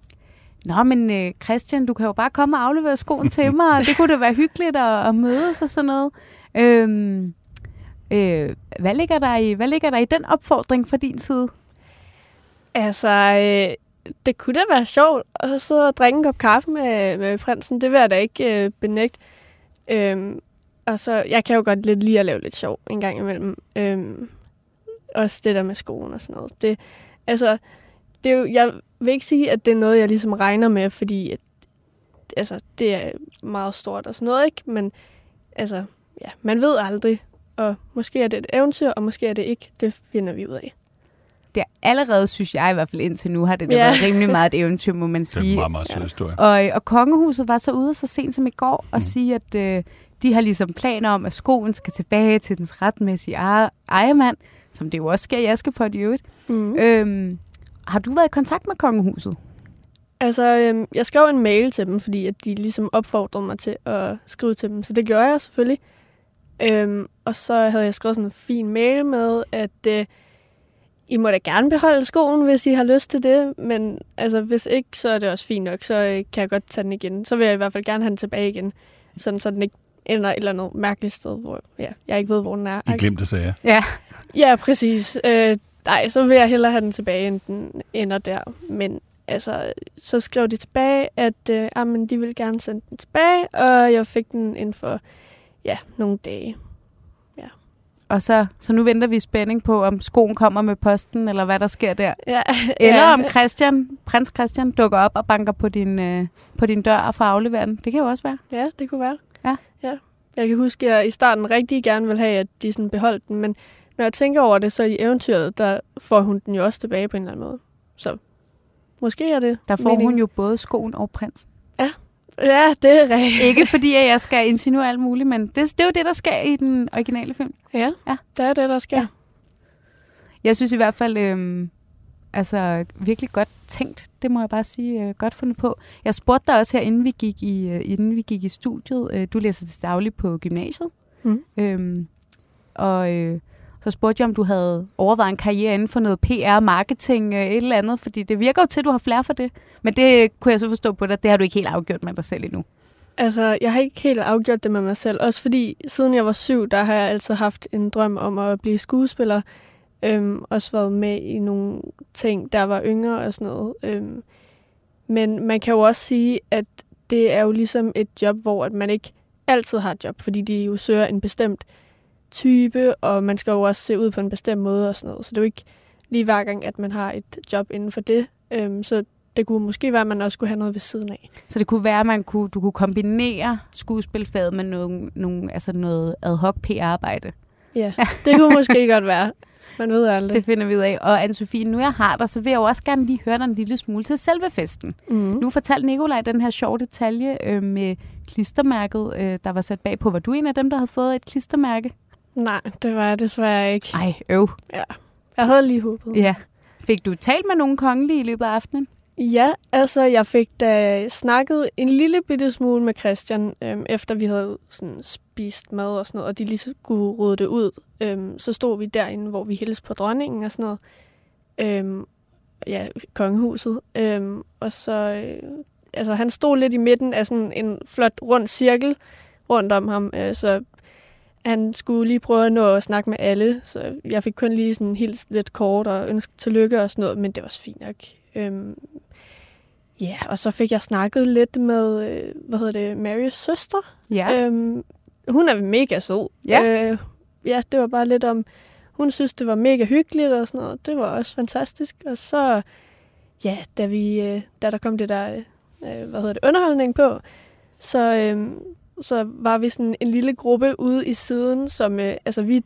S1: Nå, men øh, Christian, du kan jo bare komme og aflevere skoen til mig, og det kunne da være hyggeligt at, at mødes og sådan noget. Øhm, øh, hvad, ligger der i, hvad ligger der i den opfordring fra din side?
S4: Altså, øh, det kunne da være sjovt at sidde og drikke en kop kaffe med, med prinsen. Det vil jeg da ikke øh, benægte. Øhm, og så, jeg kan jo godt lidt lide at lave lidt sjov en gang imellem. Øhm, også det der med skoen og sådan noget. Det, altså, det er jo, jeg vil ikke sige, at det er noget, jeg ligesom regner med, fordi at, altså, det er meget stort og sådan noget, ikke? Men altså, ja, man ved aldrig. Og måske er det et eventyr, og måske er det ikke. Det finder vi ud af.
S1: Det er allerede, synes jeg i hvert fald indtil nu, har det da
S4: Ja.
S1: været rimelig meget et eventyr, må man
S2: Det er en
S1: sige.
S2: meget, meget sød historie.
S1: Og, og kongehuset var så ude så sent som i går og
S2: Mm.
S1: sige, at øh, de har ligesom planer om, at skoen skal tilbage til dens retmæssige ejer- ejermand, som det jo også sker i Askepot i øvrigt.
S4: Mm.
S1: Øhm, har du været i kontakt med kongehuset?
S4: Altså, øhm, jeg skrev en mail til dem, fordi at de ligesom opfordrede mig til at skrive til dem. Så det gjorde jeg selvfølgelig. Øhm, og så havde jeg skrevet sådan en fin mail med, at øh, I må da gerne beholde skoen, hvis I har lyst til det. Men altså, hvis ikke, så er det også fint nok. Så øh, kan jeg godt tage den igen. Så vil jeg i hvert fald gerne have den tilbage igen. Sådan, så den ikke ender et eller andet mærkeligt sted, hvor ja, jeg ikke ved, hvor den er.
S2: I glemte sager.
S1: Ja.
S4: Ja, præcis. Øh, nej, så vil jeg hellere have den tilbage, end den ender der. Men altså, så skrev de tilbage, at øh, jamen, de ville gerne sende den tilbage, og jeg fik den inden for ja, nogle dage.
S1: Og så, så nu venter vi i spænding på, om skoen kommer med posten, eller hvad der sker der.
S4: Ja, [LAUGHS]
S1: Eller
S4: ja.
S1: om Christian, prins Christian dukker op og banker på din, øh, på din dør og får afleveret den. Det kan jo også være.
S4: Ja, det kunne være.
S1: Ja.
S4: ja. Jeg kan huske, at jeg i starten rigtig gerne ville have, at de sådan beholdt den, men når jeg tænker over det, så i eventyret, der får hun den jo også tilbage på en eller anden måde. Så måske er det
S1: Der får
S4: meningen.
S1: hun jo både skoen og prins.
S4: Ja, det er rigtigt. [LAUGHS]
S1: Ikke fordi, at jeg skal insinuere alt muligt, men det, det er jo det, der sker i den originale film.
S4: Ja,
S1: Ja.
S4: ja, det er det, der sker.
S1: Ja. Jeg synes i hvert fald, øhm, altså virkelig godt tænkt, det må jeg bare sige, øh, godt fundet på. Jeg spurgte dig også her, inden vi gik i, øh, inden vi gik i studiet. Øh, du læser til daglig på gymnasiet.
S4: Mm.
S1: Øhm, og øh, så spurgte jeg, om du havde overvejet en karriere inden for noget PR, marketing, øh, et eller andet, fordi det virker jo til, at du har flere for det. Men det kunne jeg så forstå på dig, det har du ikke helt afgjort med dig selv endnu.
S4: Altså, jeg har ikke helt afgjort det med mig selv. Også fordi, siden jeg var syv, der har jeg altid haft en drøm om at blive skuespiller. Øhm, også været med i nogle ting, der var yngre og sådan noget. Øhm, men man kan jo også sige, at det er jo ligesom et job, hvor at man ikke altid har et job, fordi de jo søger en bestemt type, og man skal jo også se ud på en bestemt måde og sådan noget. Så det er jo ikke lige hver gang, at man har et job inden for det. Øhm, så det kunne måske være, at man også skulle have noget ved siden af.
S1: Så det kunne være, at man kunne, du kunne kombinere skuespilfaget med nogle, nogle, altså noget ad hoc PR-arbejde.
S4: Ja, [LAUGHS] det kunne måske godt være. Man ved aldrig.
S1: Det finder vi ud af. Og Anne-Sophie, nu jeg har dig, så vil jeg jo også gerne lige høre dig en lille smule til selve festen.
S4: Mm.
S1: Nu fortalte Nikolaj den her sjove detalje øh, med klistermærket, øh, der var sat bag på. Var du en af dem, der havde fået et klistermærke?
S4: Nej, det var jeg desværre ikke.
S1: Ej, øv.
S4: Jeg havde lige håbet.
S1: Ja. Fik du talt med nogle kongelige i løbet af aftenen?
S4: Ja, altså jeg fik da snakket en lille bitte smule med Christian, øhm, efter vi havde sådan spist mad og sådan noget, og de lige skulle rydde det ud. Øhm, så stod vi derinde, hvor vi hilste på dronningen og sådan noget. Øhm, ja, kongehuset. Øhm, og så, øh, altså han stod lidt i midten af sådan en flot rund cirkel rundt om ham, øh, så han skulle lige prøve at nå at snakke med alle, så jeg fik kun lige sådan helt lidt kort og ønske tillykke og sådan noget, men det var fint nok. Øhm, ja, og så fik jeg snakket lidt med, øh, hvad hedder det, Marys søster.
S1: Ja.
S4: Øhm, hun er mega sød.
S1: Ja.
S4: Øh, ja, det var bare lidt om, hun synes, det var mega hyggeligt og sådan noget. Det var også fantastisk. Og så, ja, da, vi, øh, da der kom det der, øh, hvad hedder det, underholdning på, så, øh, så var vi sådan en lille gruppe ude i siden, som, øh, altså vi,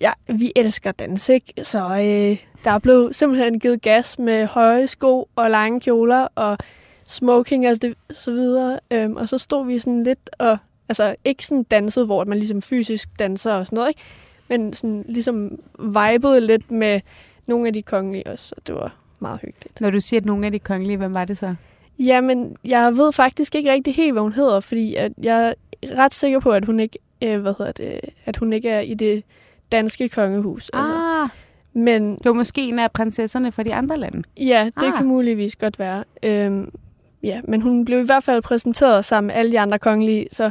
S4: ja, vi elsker dans, ikke? Så øh, der blev simpelthen givet gas med høje sko og lange kjoler og smoking og det, så videre. Øhm, og så stod vi sådan lidt og, altså ikke sådan danset, hvor man ligesom fysisk danser og sådan noget, ikke? Men sådan ligesom vibede lidt med nogle af de kongelige også, så det var meget hyggeligt.
S1: Når du siger, at nogle af de kongelige, hvem var det så?
S4: Jamen, jeg ved faktisk ikke rigtig helt, hvad hun hedder, fordi at jeg er ret sikker på, at hun ikke, øh, hvad hedder det, at hun ikke er i det danske kongehus. Altså.
S1: Ah,
S4: Men
S1: det var måske en af prinsesserne fra de andre lande.
S4: ja, det
S1: Ah.
S4: kan muligvis godt være. Øhm, ja, men hun blev i hvert fald præsenteret sammen med alle de andre kongelige, så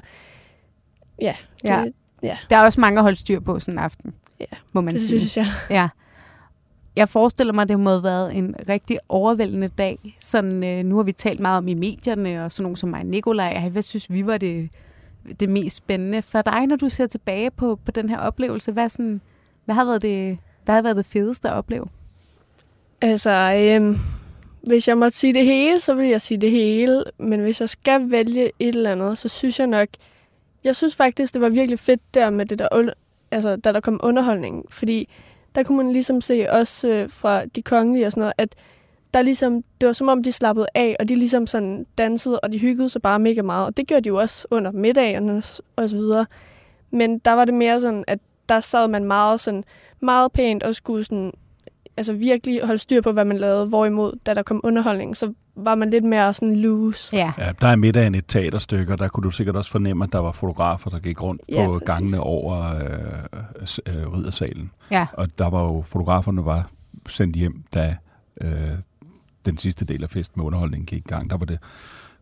S4: ja, det,
S1: Ja.
S4: ja.
S1: Der er også mange at holde styr på sådan en aften,
S4: Ja,
S1: må man
S4: det
S1: sige.
S4: synes jeg.
S1: Ja. Jeg forestiller mig, at det må have været en rigtig overvældende dag. Sådan, øh, nu har vi talt meget om i medierne, og sådan nogen som mig og Nikolaj. Hvad synes vi var det, det mest spændende for dig, når du ser tilbage på, på den her oplevelse? Hvad, sådan, hvad, har været det, hvad har været det fedeste at opleve?
S4: Altså, øhm, hvis jeg måtte sige det hele, så vil jeg sige det hele. Men hvis jeg skal vælge et eller andet, så synes jeg nok... Jeg synes faktisk, det var virkelig fedt der med det der... Altså, da der kom underholdning. Fordi der kunne man ligesom se også øh, fra de kongelige og sådan noget, at der ligesom, det var som om, de slappede af, og de ligesom sådan dansede, og de hyggede sig bare mega meget. Og det gjorde de jo også under middagerne og så videre. Men der var det mere sådan, at der sad man meget sådan, meget pænt og skulle sådan altså virkelig holde styr på, hvad man lavede. Hvorimod, da der kom underholdning, så var man lidt mere sådan loose.
S1: Ja.
S2: Ja, der er middagen et teaterstykke, og der kunne du sikkert også fornemme, at der var fotografer, der gik rundt
S4: Ja,
S2: på
S4: præcis.
S2: gangene over øh, øh, riddersalen.
S1: ja.
S2: Og der var jo, fotograferne var sendt hjem, da øh, den sidste del af festen med underholdningen gik i gang. Der var det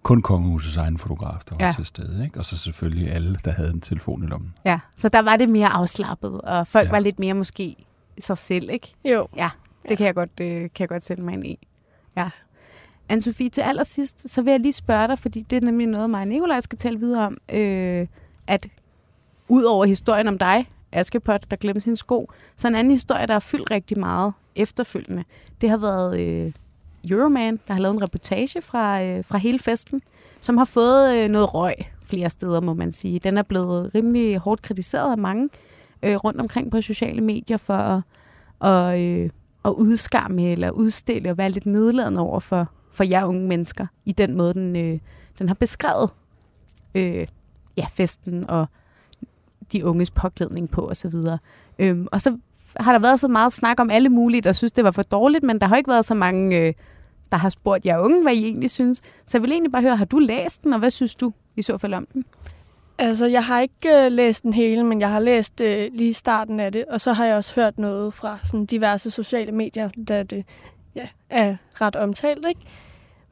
S2: kun kongehusets egen fotograf, der var
S1: Ja.
S2: til stede. Ikke? Og så selvfølgelig alle, der havde en telefon i lommen.
S1: Ja, så der var det mere afslappet, og folk. Ja. var lidt mere måske sig selv, ikke?
S4: Jo.
S1: Ja, det ja. kan jeg godt, øh, kan jeg godt sætte mig ind i. Ja. Anne-Sophie, til allersidst, så vil jeg lige spørge dig, fordi det er nemlig noget, mig og Nicolaj skal tale videre om, øh, at ud over historien om dig, Askepot, der glemte sin sko, så en anden historie, der har fyldt rigtig meget efterfølgende, det har været øh, Euroman, der har lavet en reportage fra, øh, fra hele festen, som har fået øh, noget røg flere steder, må man sige. Den er blevet rimelig hårdt kritiseret af mange øh, rundt omkring på sociale medier for at, og, øh, at udskamme eller udstille og være lidt nedladende over for, for jer unge mennesker i den måde, den, øh, den har beskrevet øh, ja, festen og de unges påklædning på osv. Øhm, og så har der været så meget snak om alle mulige, der synes, det var for dårligt, men der har ikke været så mange, øh, der har spurgt jer unge, hvad I egentlig synes. Så jeg vil egentlig bare høre, har du læst den, og hvad synes du i så fald om den?
S4: Altså, jeg har ikke øh, læst den hele, men jeg har læst øh, lige starten af det, og så har jeg også hørt noget fra sådan diverse sociale medier, da det ja, er ret omtalt, ikke?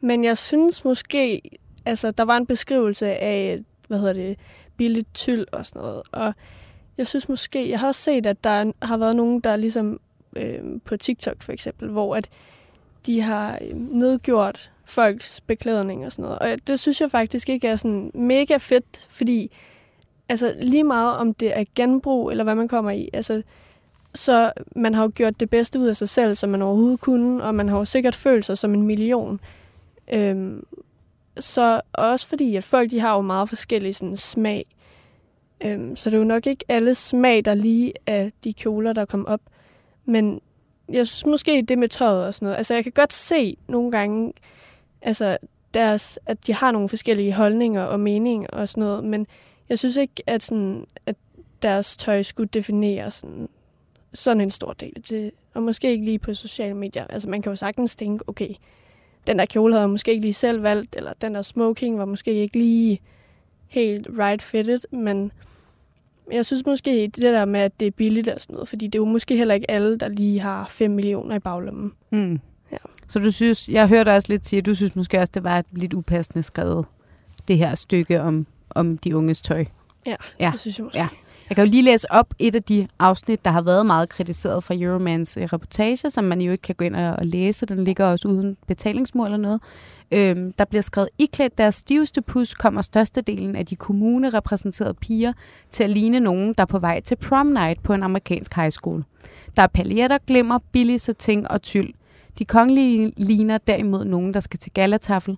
S4: Men jeg synes måske, altså, der var en beskrivelse af, hvad hedder det, billigt tyld og sådan noget, og jeg synes måske, jeg har også set, at der har været nogen, der ligesom øh, på TikTok for eksempel, hvor at de har øh, nedgjort folks beklædning og sådan noget. Og det synes jeg faktisk ikke er sådan mega fedt, fordi altså lige meget om det er genbrug eller hvad man kommer i, altså så man har jo gjort det bedste ud af sig selv, som man overhovedet kunne, og man har jo sikkert følt sig som en million. Øhm, så også fordi, at folk de har jo meget forskellige sådan, smag. Øhm, så det er jo nok ikke alle smag, der lige af de kjoler, der kom op. Men jeg synes måske, det med tøjet og sådan noget. Altså, jeg kan godt se nogle gange, altså, deres, at de har nogle forskellige holdninger og meninger og sådan noget, men jeg synes ikke, at, sådan, at deres tøj skulle definere sådan, sådan en stor del. Til, og måske ikke lige på sociale medier. Altså, man kan jo sagtens tænke, okay, den der kjole havde jeg måske ikke lige selv valgt, eller den der smoking var måske ikke lige helt right fitted, men jeg synes måske det der med, at det er billigt og sådan noget, fordi det er jo måske heller ikke alle, der lige har 5 millioner i baglommen.
S1: Mm. Ja. Så du synes, jeg hørte også lidt sige, at du synes måske også, det var et lidt upassende skrevet, det her stykke om, om de unges tøj.
S4: Ja, ja. det synes jeg måske. Ja.
S1: Jeg kan jo lige læse op et af de afsnit, der har været meget kritiseret fra Euromans øh, reportage, som man jo ikke kan gå ind og læse. Den ligger også uden betalingsmur eller noget. Øhm, der bliver skrevet, iklædt deres stiveste pus kommer størstedelen af de kommunerepræsenterede piger til at ligne nogen, der er på vej til prom night på en amerikansk high school. Der er paljetter, glimmer, billige ting og tyld. De kongelige ligner derimod nogen, der skal til galatafel.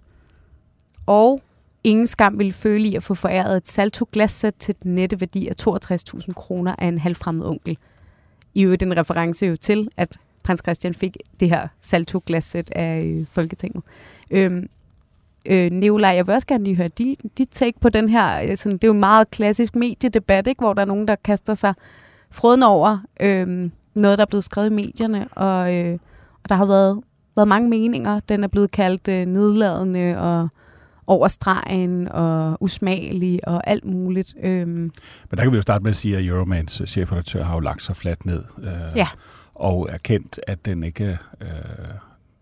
S1: Og ingen skam ville føle i at få foræret et salto glassæt til den nette værdi af 62.000 kroner af en halvfremmed onkel. I øvrigt en reference jo til, at prins Christian fik det her salto glassæt af øh, Folketinget. Øhm, øh, Nicolaj, jeg vil også gerne lige høre dit, dit take på den her, øh, sådan, det er jo en meget klassisk mediedebat, ikke? hvor der er nogen, der kaster sig froden over øh, noget, der er blevet skrevet i medierne, og, øh, og der har været, været mange meninger. Den er blevet kaldt øh, nedladende og over stregen og usmagelig og alt muligt. Øhm. Men
S2: der kan vi jo starte med at sige, at Euromans chefredaktør har jo lagt sig fladt ned. Øh, ja. Og erkendt, at den ikke... Øh,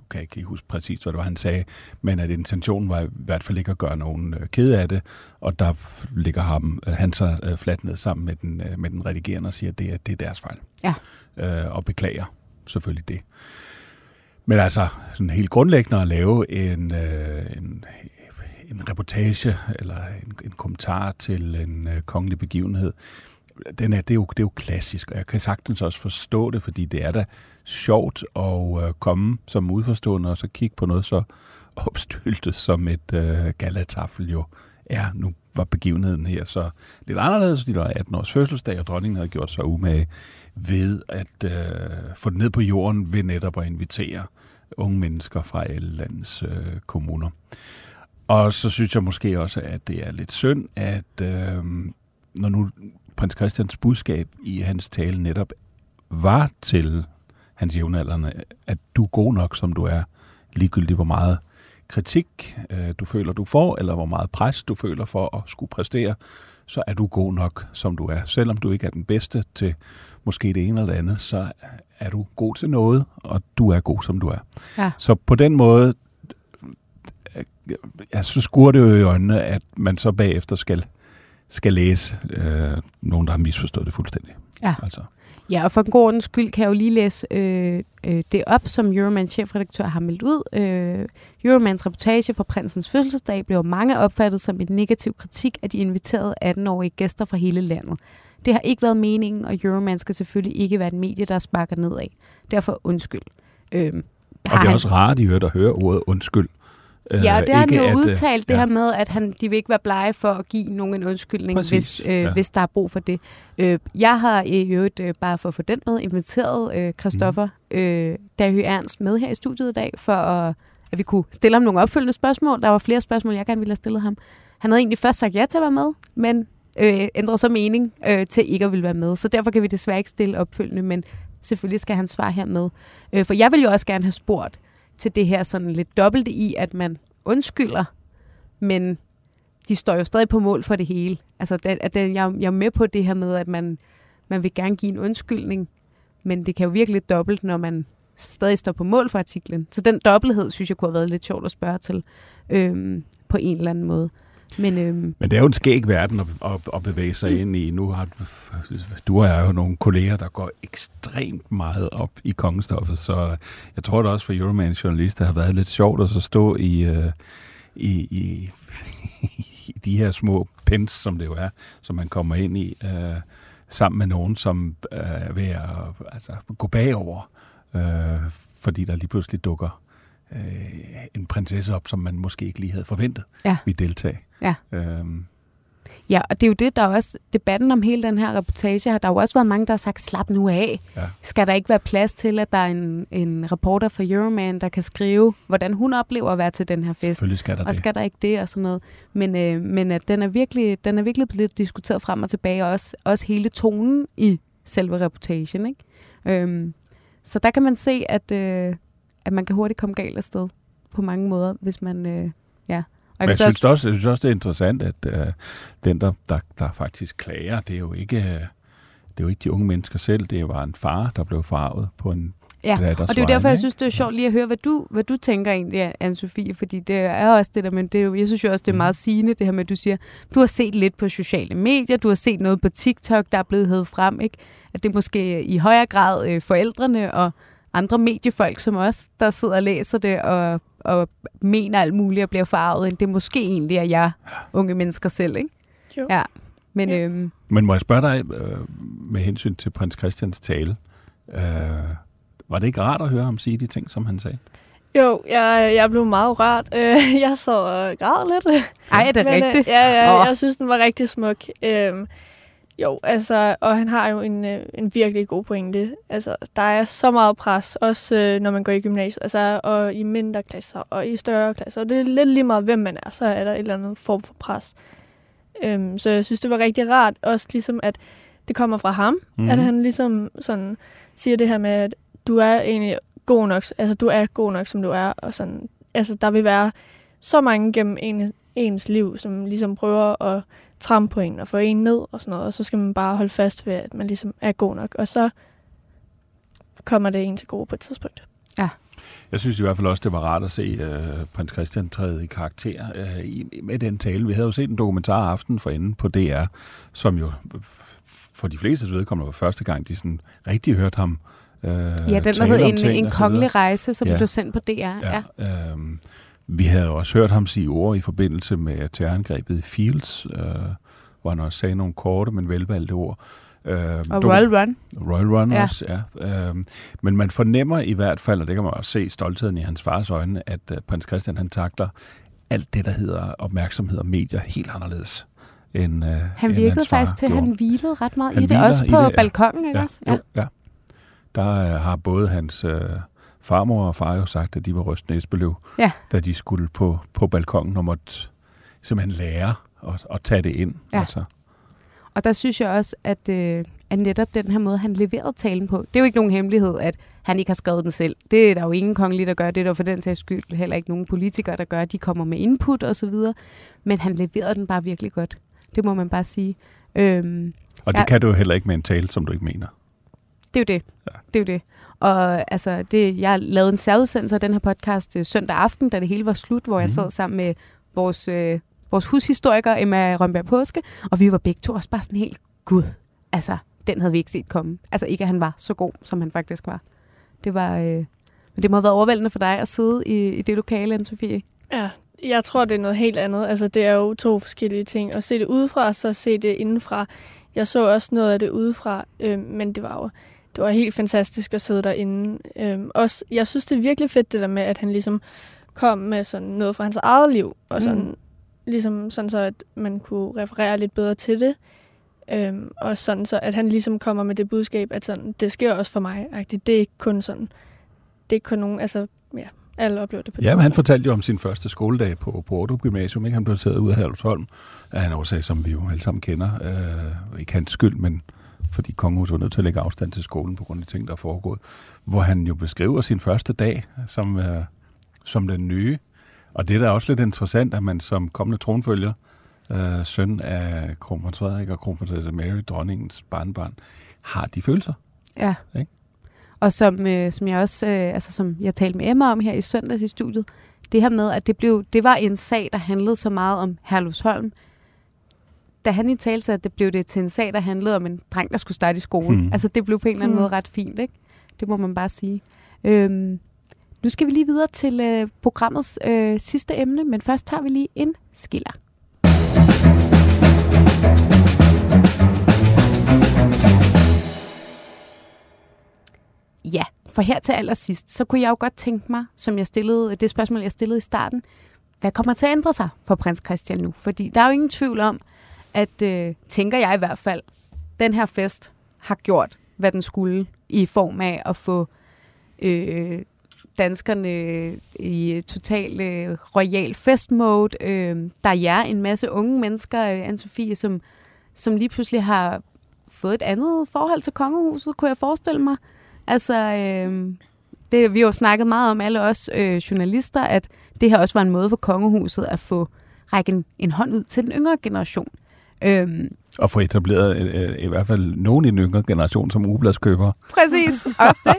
S2: kan jeg ikke huske præcis, hvad det var, han sagde, men at intentionen var i hvert fald ikke at gøre nogen øh, kede af det, og der ligger ham, øh, han så øh, fladt ned sammen med den, øh, med den redigerende og siger, at det er, det er deres fejl.
S1: Ja.
S2: Øh, og beklager selvfølgelig det. Men altså, sådan helt grundlæggende at lave en, øh, en, en reportage eller en, en kommentar til en øh, kongelig begivenhed, den er, det, er jo, det er jo klassisk, og jeg kan sagtens også forstå det, fordi det er da sjovt at øh, komme som udforstående og så kigge på noget så [LAUGHS] opstyltet som et øh, galatafel jo er. Nu var begivenheden her så lidt anderledes, fordi der var 18 års fødselsdag, og dronningen havde gjort sig umage ved at øh, få det ned på jorden ved netop at invitere unge mennesker fra alle landets øh, kommuner. Og så synes jeg måske også, at det er lidt synd, at øh, når nu prins Christians budskab i hans tale netop var til hans jævnaldrende, at du er god nok, som du er, ligegyldigt hvor meget kritik øh, du føler, du får, eller hvor meget pres du føler for at skulle præstere, så er du god nok, som du er. Selvom du ikke er den bedste til måske det ene eller det andet, så er du god til noget, og du er god, som du er. Ja. Så på den måde, jeg så skuer det jo i øjnene, at man så bagefter skal skal læse øh, nogen, der har misforstået det fuldstændig.
S1: Ja.
S2: Altså.
S1: Ja, og for en god ordens skyld kan jeg jo lige læse øh, øh, det op, som Euromans chefredaktør har meldt ud. Øh, Euromans reportage fra prinsens fødselsdag blev mange opfattet som en negativ kritik af de inviterede 18-årige gæster fra hele landet. Det har ikke været meningen, og Euroman skal selvfølgelig ikke være et medie, der sparker nedad. Derfor undskyld. Øh,
S2: Og det er også rart i øvrigt at høre ordet undskyld.
S1: Ja, det har han jo
S2: at, øh,
S1: udtalt, det
S2: ja.
S1: her med, at han, de vil ikke være blege for at give nogen en undskyldning,
S2: Præcis,
S1: hvis, øh,
S2: ja.
S1: hvis der er brug for det. Øh, jeg har i øvrigt, øh, bare for at få den med, inviteret øh, Christoffer mm. øh, Dahy Ernst med her i studiet i dag, for at, at vi kunne stille ham nogle opfølgende spørgsmål. Der var flere spørgsmål, jeg gerne ville have stillet ham. Han havde egentlig først sagt ja til at være med, men øh, ændrede så mening øh, til ikke at ville være med. Så derfor kan vi desværre ikke stille opfølgende, men selvfølgelig skal han svare her med. Øh, for jeg vil jo også gerne have spurgt til det her sådan lidt dobbelte i, at man undskylder, men de står jo stadig på mål for det hele. Altså, det, at det, jeg, jeg er med på det her med, at man, man vil gerne give en undskyldning, men det kan jo virke lidt dobbelt, når man stadig står på mål for artiklen. Så den dobbelthed, synes jeg kunne have været lidt sjovt at spørge til, øhm, på en eller anden måde. Men øhm,
S2: Men det er jo en skæg verden at, at, at bevæge sig ind i. Nu har du, du og jeg jo nogle kolleger, der går ekstremt meget op i kongestoffet, så jeg tror da også for Euroman journalister har været lidt sjovt at så stå i, øh, i, i, [LAUGHS] i de her små pens, som det jo er, som man kommer ind i, øh, sammen med nogen, som øh, er ved at altså, gå bagover, øh, fordi der lige pludselig dukker øh, en prinsesse op, som man måske ikke lige havde forventet
S1: Ja.
S2: vi deltage.
S1: Ja.
S2: Øhm,
S1: ja, og det er jo det, der er også debatten om hele den her reportage. Har der har jo også været mange, der har sagt, slap nu af.
S2: ja.
S1: Skal der ikke være plads til, at der er en, en reporter fra Euroman, der kan skrive, hvordan hun oplever at være til den her fest?
S2: Selvfølgelig skal der
S1: og
S2: det.
S1: skal der ikke det og sådan noget. Men, øh, men at den er virkelig, den er virkelig blevet diskuteret frem og tilbage, og også, også hele tonen i selve reportagen. Ikke? Øhm, så der kan man se, at, øh, at man kan hurtigt komme galt afsted på mange måder, hvis man... Øh, ja. Og
S2: Men jeg synes, også, jeg synes også, det er interessant, at øh, den, der, der, der faktisk klager, det er jo ikke... Øh, det er jo ikke de unge mennesker selv, det var en far, der blev farvet på en
S1: Ja, og det er jo derfor, jeg synes, det er sjovt lige at høre, hvad du, hvad du tænker egentlig, Anne-Sophie, fordi det er også det der, men det er jo, jeg synes jo også, det er
S2: Mhm.
S1: meget sigende, det her med, at du siger, du har set lidt på sociale medier, du har set noget på TikTok, der er blevet hævet frem, ikke? At det er måske i højere grad øh, forældrene og andre mediefolk som os, der sidder og læser det og, og mener alt muligt og bliver farvet, end det måske egentlig er jeg, unge mennesker selv, ikke?
S4: Jo.
S1: Ja, men
S4: Ja.
S1: øhm,
S2: Men må jeg spørge dig, øh, med hensyn til prins Christians tale, øh, var det ikke rart at høre ham sige de ting, som han sagde?
S4: Jo, jeg, jeg blev meget rørt. [LAUGHS] Øh, jeg så og græd lidt.
S1: ej, er det
S4: Men, øh,
S1: rigtigt?
S4: Ja, ja, jeg synes, den var rigtig smuk. Jo, altså, og han har jo en, øh, en virkelig god pointe. Altså, der er så meget pres, også øh, når man går i gymnasiet, altså, og i mindre klasser og i større klasser. Og det er lidt lige meget, hvem man er, så er der et eller andet form for pres. Øhm, så jeg synes, det var rigtig rart, også ligesom, at det kommer fra ham,
S2: Mhm.
S4: mm. at han ligesom sådan siger det her med, at du er egentlig god nok, altså du er god nok, som du er, og sådan, altså der vil være så mange gennem en, ens liv, som ligesom prøver at trampe på en og få en ned og sådan noget, og så skal man bare holde fast ved, at man ligesom er god nok, og så kommer det en til gode på et tidspunkt.
S2: Jeg synes i hvert fald også, det var rart at se øh, prins Christian træde i karakter øh, i, med den tale. Vi havde jo set en dokumentar aften for enden på DR, som jo for de fleste vedkommende var første gang, de sådan rigtig hørte ham øh,
S1: Ja, den der
S2: tale
S1: hed
S2: om
S1: en, en kongelig rejse, som
S2: Ja.
S1: blev sendt på DR. Ja.
S2: Ja, øh, vi havde også hørt ham sige ord i forbindelse med terrorangrebet i Fields, øh, hvor han også sagde nogle korte, men velvalgte ord. Øh,
S1: Og
S2: doku-
S1: Royal Run.
S2: Royal Run
S1: Ja.
S2: ja. også, ja. Øhm, men man fornemmer i hvert fald, og det kan man også se stoltheden i hans fars øjne, at uh, prins Christian han takler alt det, der hedder opmærksomhed og medier helt anderledes end uh,
S1: Han
S2: end
S1: virkede
S2: far
S1: faktisk til, at han hvilede ret meget
S2: Han
S1: i det. Også på
S2: det, ja.
S1: balkongen, ikke
S2: ja,
S1: også?
S2: Jo, ja. Der uh, har både hans uh, farmor og far jo sagt, at de var rystende Esbeløv,
S1: Ja.
S2: da de skulle på, på balkongen og måtte simpelthen lære at, at tage det ind.
S1: Ja.
S2: Altså.
S1: Og der synes jeg også, at, øh, at netop den her måde, han leverede talen på, det er jo ikke nogen hemmelighed, at han ikke har skrevet den selv. Det er der jo ingen kongelige, der gør. Det er der for den sags skyld heller ikke nogen politikere, der gør. De kommer med input og så videre. Men han leverede den bare virkelig godt. Det må man bare sige. Øhm,
S2: Og det
S1: Ja.
S2: kan du jo heller ikke med en tale, som du ikke mener.
S1: Det er jo det.
S2: Ja.
S1: Det er jo det. Og altså, det, jeg lavede en særudsendelse af den her podcast øh, søndag aften, da det hele var slut, hvor jeg
S2: Mhm.
S1: sad sammen med vores øh, vores hushistoriker, Emma Rønberg Påske, og vi var begge to også bare sådan helt, gud, altså, den havde vi ikke set komme. Altså ikke, at han var så god, som han faktisk var. Det var, øh, men det må have været overvældende for dig at sidde i, i det lokale, anne Sofie.
S4: Ja, jeg tror, det er noget helt andet. Altså, det er jo to forskellige ting. At se det udefra, så se det indenfra. Jeg så også noget af det udefra, øh, men det var jo det var helt fantastisk at sidde derinde. Øh, også, jeg synes, det er virkelig fedt det der med, at han ligesom kom med sådan noget fra hans eget liv, og sådan, mm. ligesom sådan så, at man kunne referere lidt bedre til det. Øhm, og sådan så, at han ligesom kommer med det budskab, at sådan, det sker også for mig. -agtigt. Det er ikke kun sådan, det er ikke kun nogen, altså, ja, alle oplever det på
S2: Ja, men han fortalte jo om sin første skoledag på, på Gymnasium. Ikke? Han blev taget ud af Herlufsholm af en årsag, som vi jo alle sammen kender. Øh, ikke hans skyld, men fordi kongehuset var nødt til at lægge afstand til skolen på grund af de ting, der er foregået. Hvor han jo beskriver sin første dag som, øh, som den nye. Og det er da også lidt interessant, at man som kommende tronfølger, øh, søn af kronprins Frederik og kronprinsesse Mary, dronningens barnbarn, har de følelser.
S1: Ja.
S2: Ikke?
S1: Og som, øh, som jeg også, øh, altså som jeg talte med Emma om her i søndags i studiet, det her med, at det, blev, det var en sag, der handlede så meget om Herlufsholm. Da han i tale at det blev det til en sag, der handlede om en dreng, der skulle starte i skole. Hmm. Altså det blev på en eller anden hmm. måde ret fint, ikke? Det må man bare sige. Øhm, nu skal vi lige videre til øh, programmets øh, sidste emne, men først tager vi lige en skiller. Ja, for her til allersidst, så kunne jeg jo godt tænke mig, som jeg stillede, det spørgsmål, jeg stillede i starten, hvad kommer til at ændre sig for prins Christian nu? Fordi der er jo ingen tvivl om, at, øh, tænker jeg i hvert fald, den her fest har gjort, hvad den skulle, i form af at få øh, danskerne øh, i total øh, royal festmode. Øh, der er jer, en masse unge mennesker, øh, Anne-Sophie, som, som lige pludselig har fået et andet forhold til kongehuset, kunne jeg forestille mig. Altså, øh, det, vi har jo snakket meget om, alle os øh, journalister, at det her også var en måde for kongehuset at få række en, en hånd ud til den yngre generation.
S2: Øhm, og få etableret øh, i hvert fald nogen i den yngre generation som ugebladskøbere.
S1: Præcis, også det.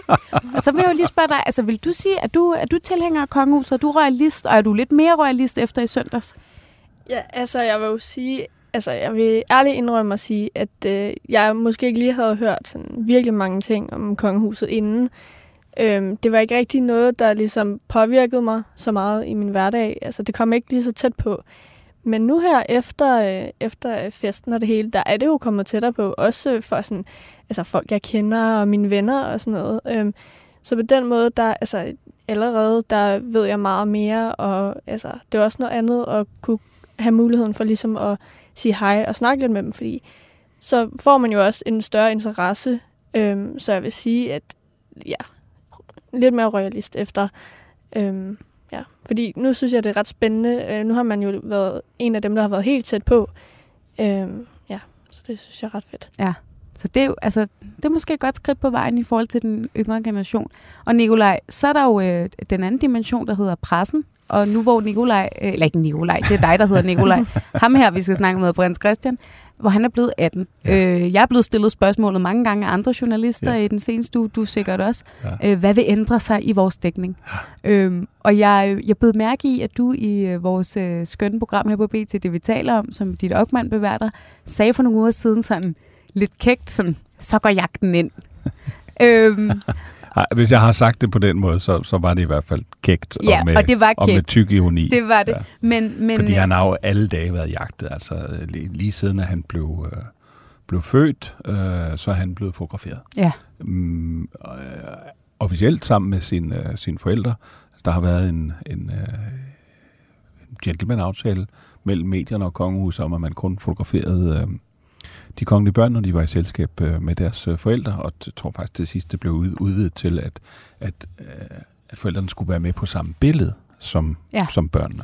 S1: Og så vil jeg jo lige spørge dig, altså vil du sige, at du, er du tilhænger af kongehuset, er du royalist, og er du lidt mere royalist efter i søndags?
S4: Ja, altså jeg vil jo sige, altså jeg vil ærligt indrømme at sige, at øh, jeg måske ikke lige havde hørt sådan virkelig mange ting om kongehuset inden. Øhm, det var ikke rigtig noget, der ligesom påvirkede mig så meget i min hverdag. Altså det kom ikke lige så tæt på. Men nu her efter, øh, efter festen og det hele, der er det jo kommet tættere på, også for sådan, altså folk, jeg kender og mine venner og sådan noget. Øhm, så på den måde, der, altså allerede, der ved jeg meget mere, og altså, det er også noget andet at kunne have muligheden for ligesom at sige hej og snakke lidt med dem, fordi så får man jo også en større interesse. Øhm, så jeg vil sige, at ja, lidt mere royalist efter øhm, Ja, fordi nu synes jeg, det er ret spændende. Øh, nu har man jo været en af dem, der har været helt tæt på. Øhm, ja, så det synes jeg er ret fedt.
S1: Ja, så det er, jo, altså, det er måske et godt skridt på vejen i forhold til den yngre generation. Og Nikolaj, så er der jo øh, den anden dimension, der hedder pressen. Og nu hvor Nikolaj, øh, eller ikke Nikolaj, det er dig, der hedder Nikolaj, [LAUGHS] ham her, vi skal snakke med, prins Christian, hvor han er blevet 18. Ja. Øh, jeg er blevet stillet spørgsmålet mange gange af andre journalister ja. i den seneste uge, du sikkert også. Ja. Øh, hvad vil ændre sig i vores dækning? Ja. Øhm, og jeg, jeg blev mærke i, at du i øh, vores øh, skønne program her på BT, det vi taler om, som dit Ockmann beværter, sagde for nogle uger siden sådan lidt kægt, sådan, så går jagten ind. [LAUGHS] øhm,
S2: hvis jeg har sagt det på den måde, så, så var det i hvert fald kægt
S1: ja,
S2: og, med,
S1: og, det var
S2: og med tyk ironi.
S1: Det var det. Ja. Men, men,
S2: Fordi han har jo alle dage været jagtet. Altså lige, lige siden at han blev, øh, blev født, øh, så er han blevet fotograferet.
S1: Ja.
S2: Mm, øh, officielt sammen med sin, øh, sine forældre. Der har været en, en, øh, en gentleman-aftale mellem medierne og kongehuset om, at man kun fotograferede... Øh, de kongelige børn, når de var i selskab øh, med deres øh, forældre, og jeg tror faktisk til sidst, det blev udvidet til, at, at, øh, at forældrene skulle være med på samme billede som, ja. som børnene.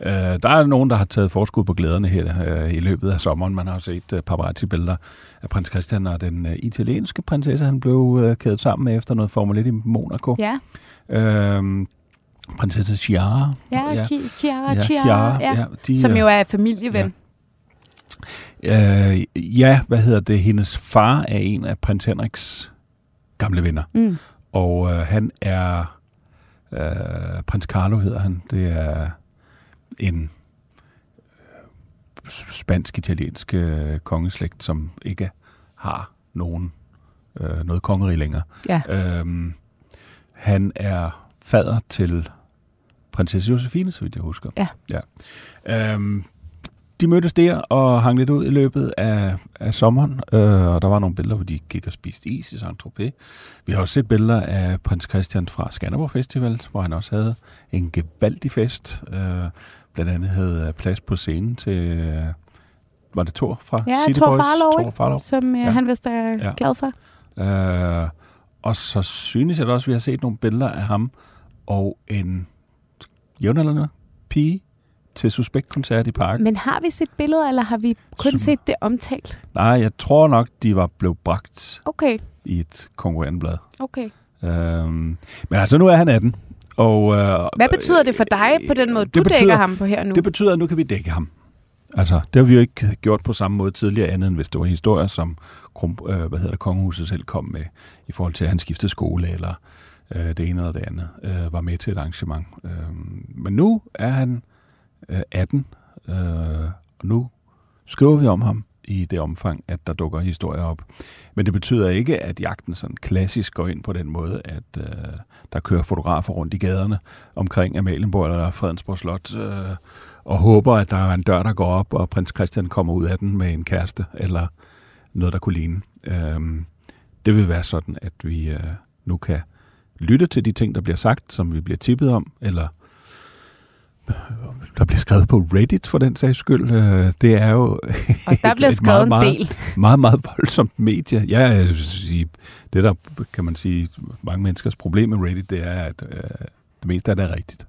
S2: Uh, der er nogen, der har taget forskud på glæderne her uh, i løbet af sommeren. Man har set uh, paparazzi-billeder af prins Christian og den uh, italienske prinsesse, han blev uh, kædet sammen med efter noget Formel 1 i Monaco.
S1: Ja.
S2: Uh, prinsesse Chiara.
S1: Ja, ja. Chiara, ja, Chiara, ja. ja de, som jo er familieven. Ja.
S2: Øh, ja, hvad hedder det? Hendes far er en af prins Henriks gamle venner. Mm. Og øh, han er... Øh, prins Carlo hedder han. Det er en spansk-italiensk øh, kongeslægt, som ikke har nogen øh, noget kongerige længere.
S1: Ja.
S2: Øhm, han er fader til prinsesse Josefine, så vidt jeg husker.
S1: Ja.
S2: ja. Øhm, de mødtes der og hang lidt ud i løbet af, af sommeren, øh, og der var nogle billeder, hvor de gik og spiste is i Saint-Tropez. Vi har også set billeder af prins Christian fra Skanderborg Festival, hvor han også havde en gevaldig fest. Øh, blandt andet havde plads på scenen til, øh, var det Thor fra
S1: Ja,
S2: City
S1: Thor
S2: Boys?
S1: Farlov,
S2: Thor? Farlov.
S1: som øh,
S2: Ja.
S1: han vist er
S2: Ja.
S1: glad for.
S2: Øh, og så synes jeg da også, at vi har set nogle billeder af ham og en jævnaldrende pige til Suspekt-koncert i parken.
S1: Men har vi set billeder, eller har vi kun
S2: Som-
S1: set det omtalt?
S2: Nej, jeg tror nok, de var blevet bragt
S1: Okay,
S2: i et konkurrerende blad.
S1: okay.
S2: Øhm, men altså, nu er han 18. Og, øh,
S1: Hvad betyder det for dig på den måde,
S2: det
S1: du
S2: betyder-
S1: dækker ham på her nu?
S2: Det betyder, at nu kan vi dække ham. Altså, det har vi jo ikke gjort på samme måde tidligere, andet end hvis det var historier, som krum, øh, hvad hedder det, kongehuset selv kom med, i forhold til, at han skiftede skole, eller øh, det ene eller det andet, øh, var med til et arrangement. Øh, men nu er han øh, 18, øh, og nu skriver vi om ham i det omfang, at der dukker historier op. Men det betyder ikke, at jagten sådan klassisk går ind på den måde, at øh, der kører fotografer rundt i gaderne omkring Amalienborg eller Fredensborg Slot, øh, og håber, at der er en dør, der går op, og prins Christian kommer ud af den med en kæreste, eller noget, der kunne ligne. Øh, det vil være sådan, at vi øh, nu kan lytte til de ting, der bliver sagt, som vi bliver tippet om, eller øh, der bliver skrevet på Reddit for den sags skyld. Øh, det er jo [LAUGHS]
S1: Og der
S2: et-
S1: bliver
S2: et
S1: skrevet
S2: meget,
S1: en del.
S2: Meget, meget, meget voldsomt medie. Ja, jeg vil sige, det der, kan man sige, mange menneskers problem med Reddit, det er, at øh, det meste af det er rigtigt.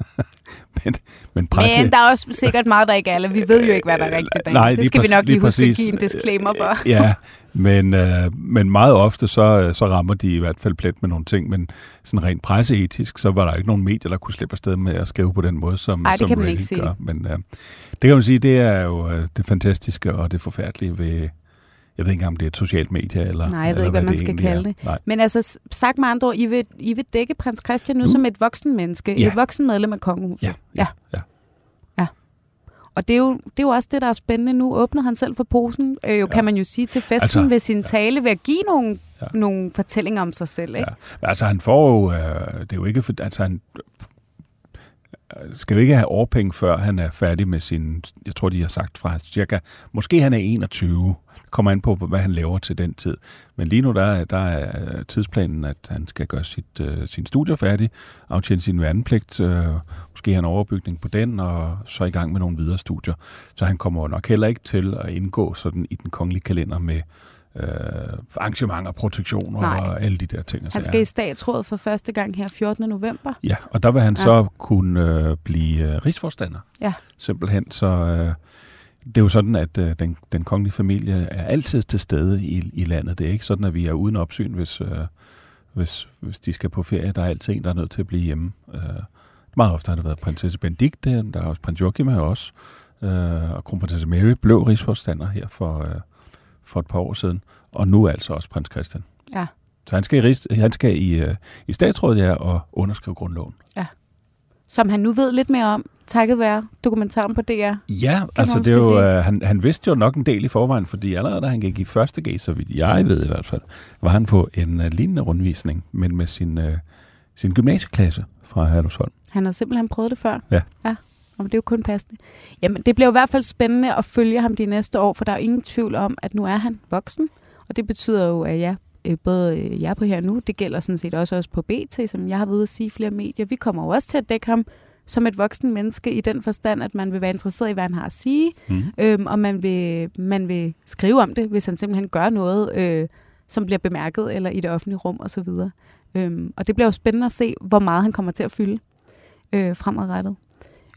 S2: [LAUGHS] men, men presse...
S1: Men der er også sikkert meget, der ikke er, vi ved jo ikke, hvad der er rigtigt.
S2: Nej,
S1: Nej, det skal vi nok lige
S2: lige
S1: huske at give en disclaimer for.
S2: ja, men, øh, men meget ofte så, så rammer de i hvert fald plet med nogle ting, men sådan rent presseetisk, så var der ikke nogen medier, der kunne slippe afsted med at skrive på den måde, som,
S1: Ej, det
S2: som
S1: kan man ikke sige.
S2: gør. Men øh, det kan man sige, det er jo øh, det fantastiske og det forfærdelige ved, jeg ved ikke engang, om det er et socialt medie, eller
S1: Nej, jeg ved
S2: eller
S1: ikke, hvad man skal kalde det.
S2: Nej.
S1: Men altså, sagt med andre ord, I vil, I vil dække prins Christian nu
S2: Nu?
S1: som et voksen menneske,
S2: Ja.
S1: et voksen medlem af kongehuset.
S2: Ja, ja, ja.
S1: Og det er, jo, det er jo også det, der er spændende. Nu åbnede han selv for posen, øh, jo,
S2: Ja.
S1: kan man jo sige, til festen
S2: Altså,
S1: ved sin tale, ved at give nogle,
S2: Ja.
S1: nogle fortællinger om sig selv. Ikke?
S2: Ja. Altså, han får jo, øh, det er jo ikke, for, altså han øh, skal jo ikke have årpenge, før han er færdig med sin, jeg tror, de har sagt fra cirka, måske han er 21, kommer an på, hvad han laver til den tid. Men lige nu, der, er- der er tidsplanen, at han skal gøre sit, øh, sin studier færdig, aftjene sin værnepligt, øh, måske have en overbygning på den, og så i gang med nogle videre studier. Så han kommer nok heller ikke til at indgå sådan i den kongelige kalender med øh, arrangementer, protektioner
S1: Nej.
S2: og alle de der ting.
S1: Han
S2: sager.
S1: skal i statsrådet for første gang her 14. november.
S2: Ja, og der vil han. Ja. så kunne øh, blive øh, rigsforstander.
S1: Ja.
S2: Simpelthen, så øh, det er jo sådan, at øh, den, den kongelige familie er altid til stede i, i landet. Det er ikke sådan, at vi er uden opsyn, hvis, øh, hvis, hvis de skal på ferie. Der er altid en, der er nødt til at blive hjemme. Øh, meget ofte har det været prinsesse Benedikte, der er også prins Joachim her også, øh, og kronprinsesse Mary blev rigsforstander her for, øh, for et par år siden, og nu altså også prins Christian.
S1: Ja.
S2: Så han skal i, han skal i, øh, i statsrådet ja, og underskrive grundloven.
S1: Som han nu ved lidt mere om, takket være dokumentaren på DR.
S2: Ja, altså det er jo,
S1: sige.
S2: øh, han, han vidste jo nok en del i forvejen, fordi allerede da han gik i første G, så vidt jeg ved i hvert fald, var han på en uh, lignende rundvisning, men med sin, uh, sin gymnasieklasse fra Herlufsholm.
S1: Han har simpelthen prøvet det før.
S2: Ja.
S1: ja. Og det er jo kun passende. Jamen, det bliver jo i hvert fald spændende at følge ham de næste år, for der er jo ingen tvivl om, at nu er han voksen. Og det betyder jo, at ja, øh, både øh, jeg på her nu, det gælder sådan set også, også på BT, som jeg har været ude at sige flere medier. Vi kommer jo også til at dække ham som et voksen menneske i den forstand, at man vil være interesseret i, hvad han har at sige,
S2: Mm.
S1: øhm, og man vil, man vil skrive om det, hvis han simpelthen gør noget, øh, som bliver bemærket, eller i det offentlige rum osv. Øhm, og det bliver jo spændende at se, hvor meget han kommer til at fylde øh, fremadrettet.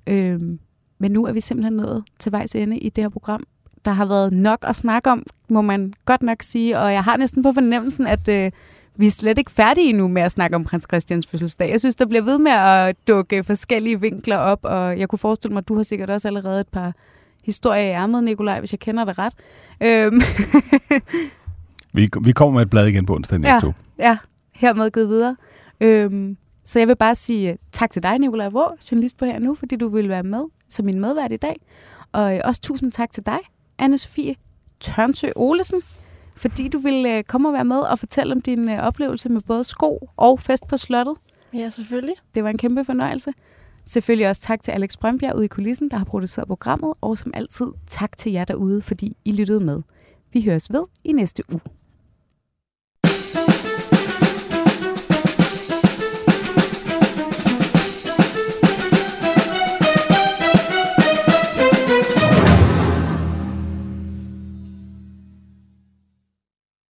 S1: Øhm, men nu er vi simpelthen nået til vejs ende i det her program. Der har været nok at snakke om, må man godt nok sige, og jeg har næsten på fornemmelsen, at øh, vi er slet ikke færdige endnu med at snakke om prins Christians fødselsdag. Jeg synes, der bliver ved med at dukke forskellige vinkler op, og jeg kunne forestille mig, at du har sikkert også allerede et par historier i ærmet, Nikolaj, hvis jeg kender det ret. Øhm, [LAUGHS]
S2: Vi, vi kommer med et blad igen på onsdag næste
S1: Ja.
S2: uge.
S1: ja, hermed givet videre. Øhm, så jeg vil bare sige øh, tak til dig, Nikolaj Vår, journalist på her nu, fordi du ville være med som min medvært i dag. Og øh, også tusind tak til dig, anne Sofie Tørnsø Olesen, fordi du ville øh, komme og være med og fortælle om din øh, oplevelse med både sko og fest på slottet.
S4: Ja, selvfølgelig.
S1: Det var en kæmpe fornøjelse. Selvfølgelig også tak til Alex Brøndbjerg ude i kulissen, der har produceret programmet, og som altid tak til jer derude, fordi I lyttede med. Vi høres ved i næste uge.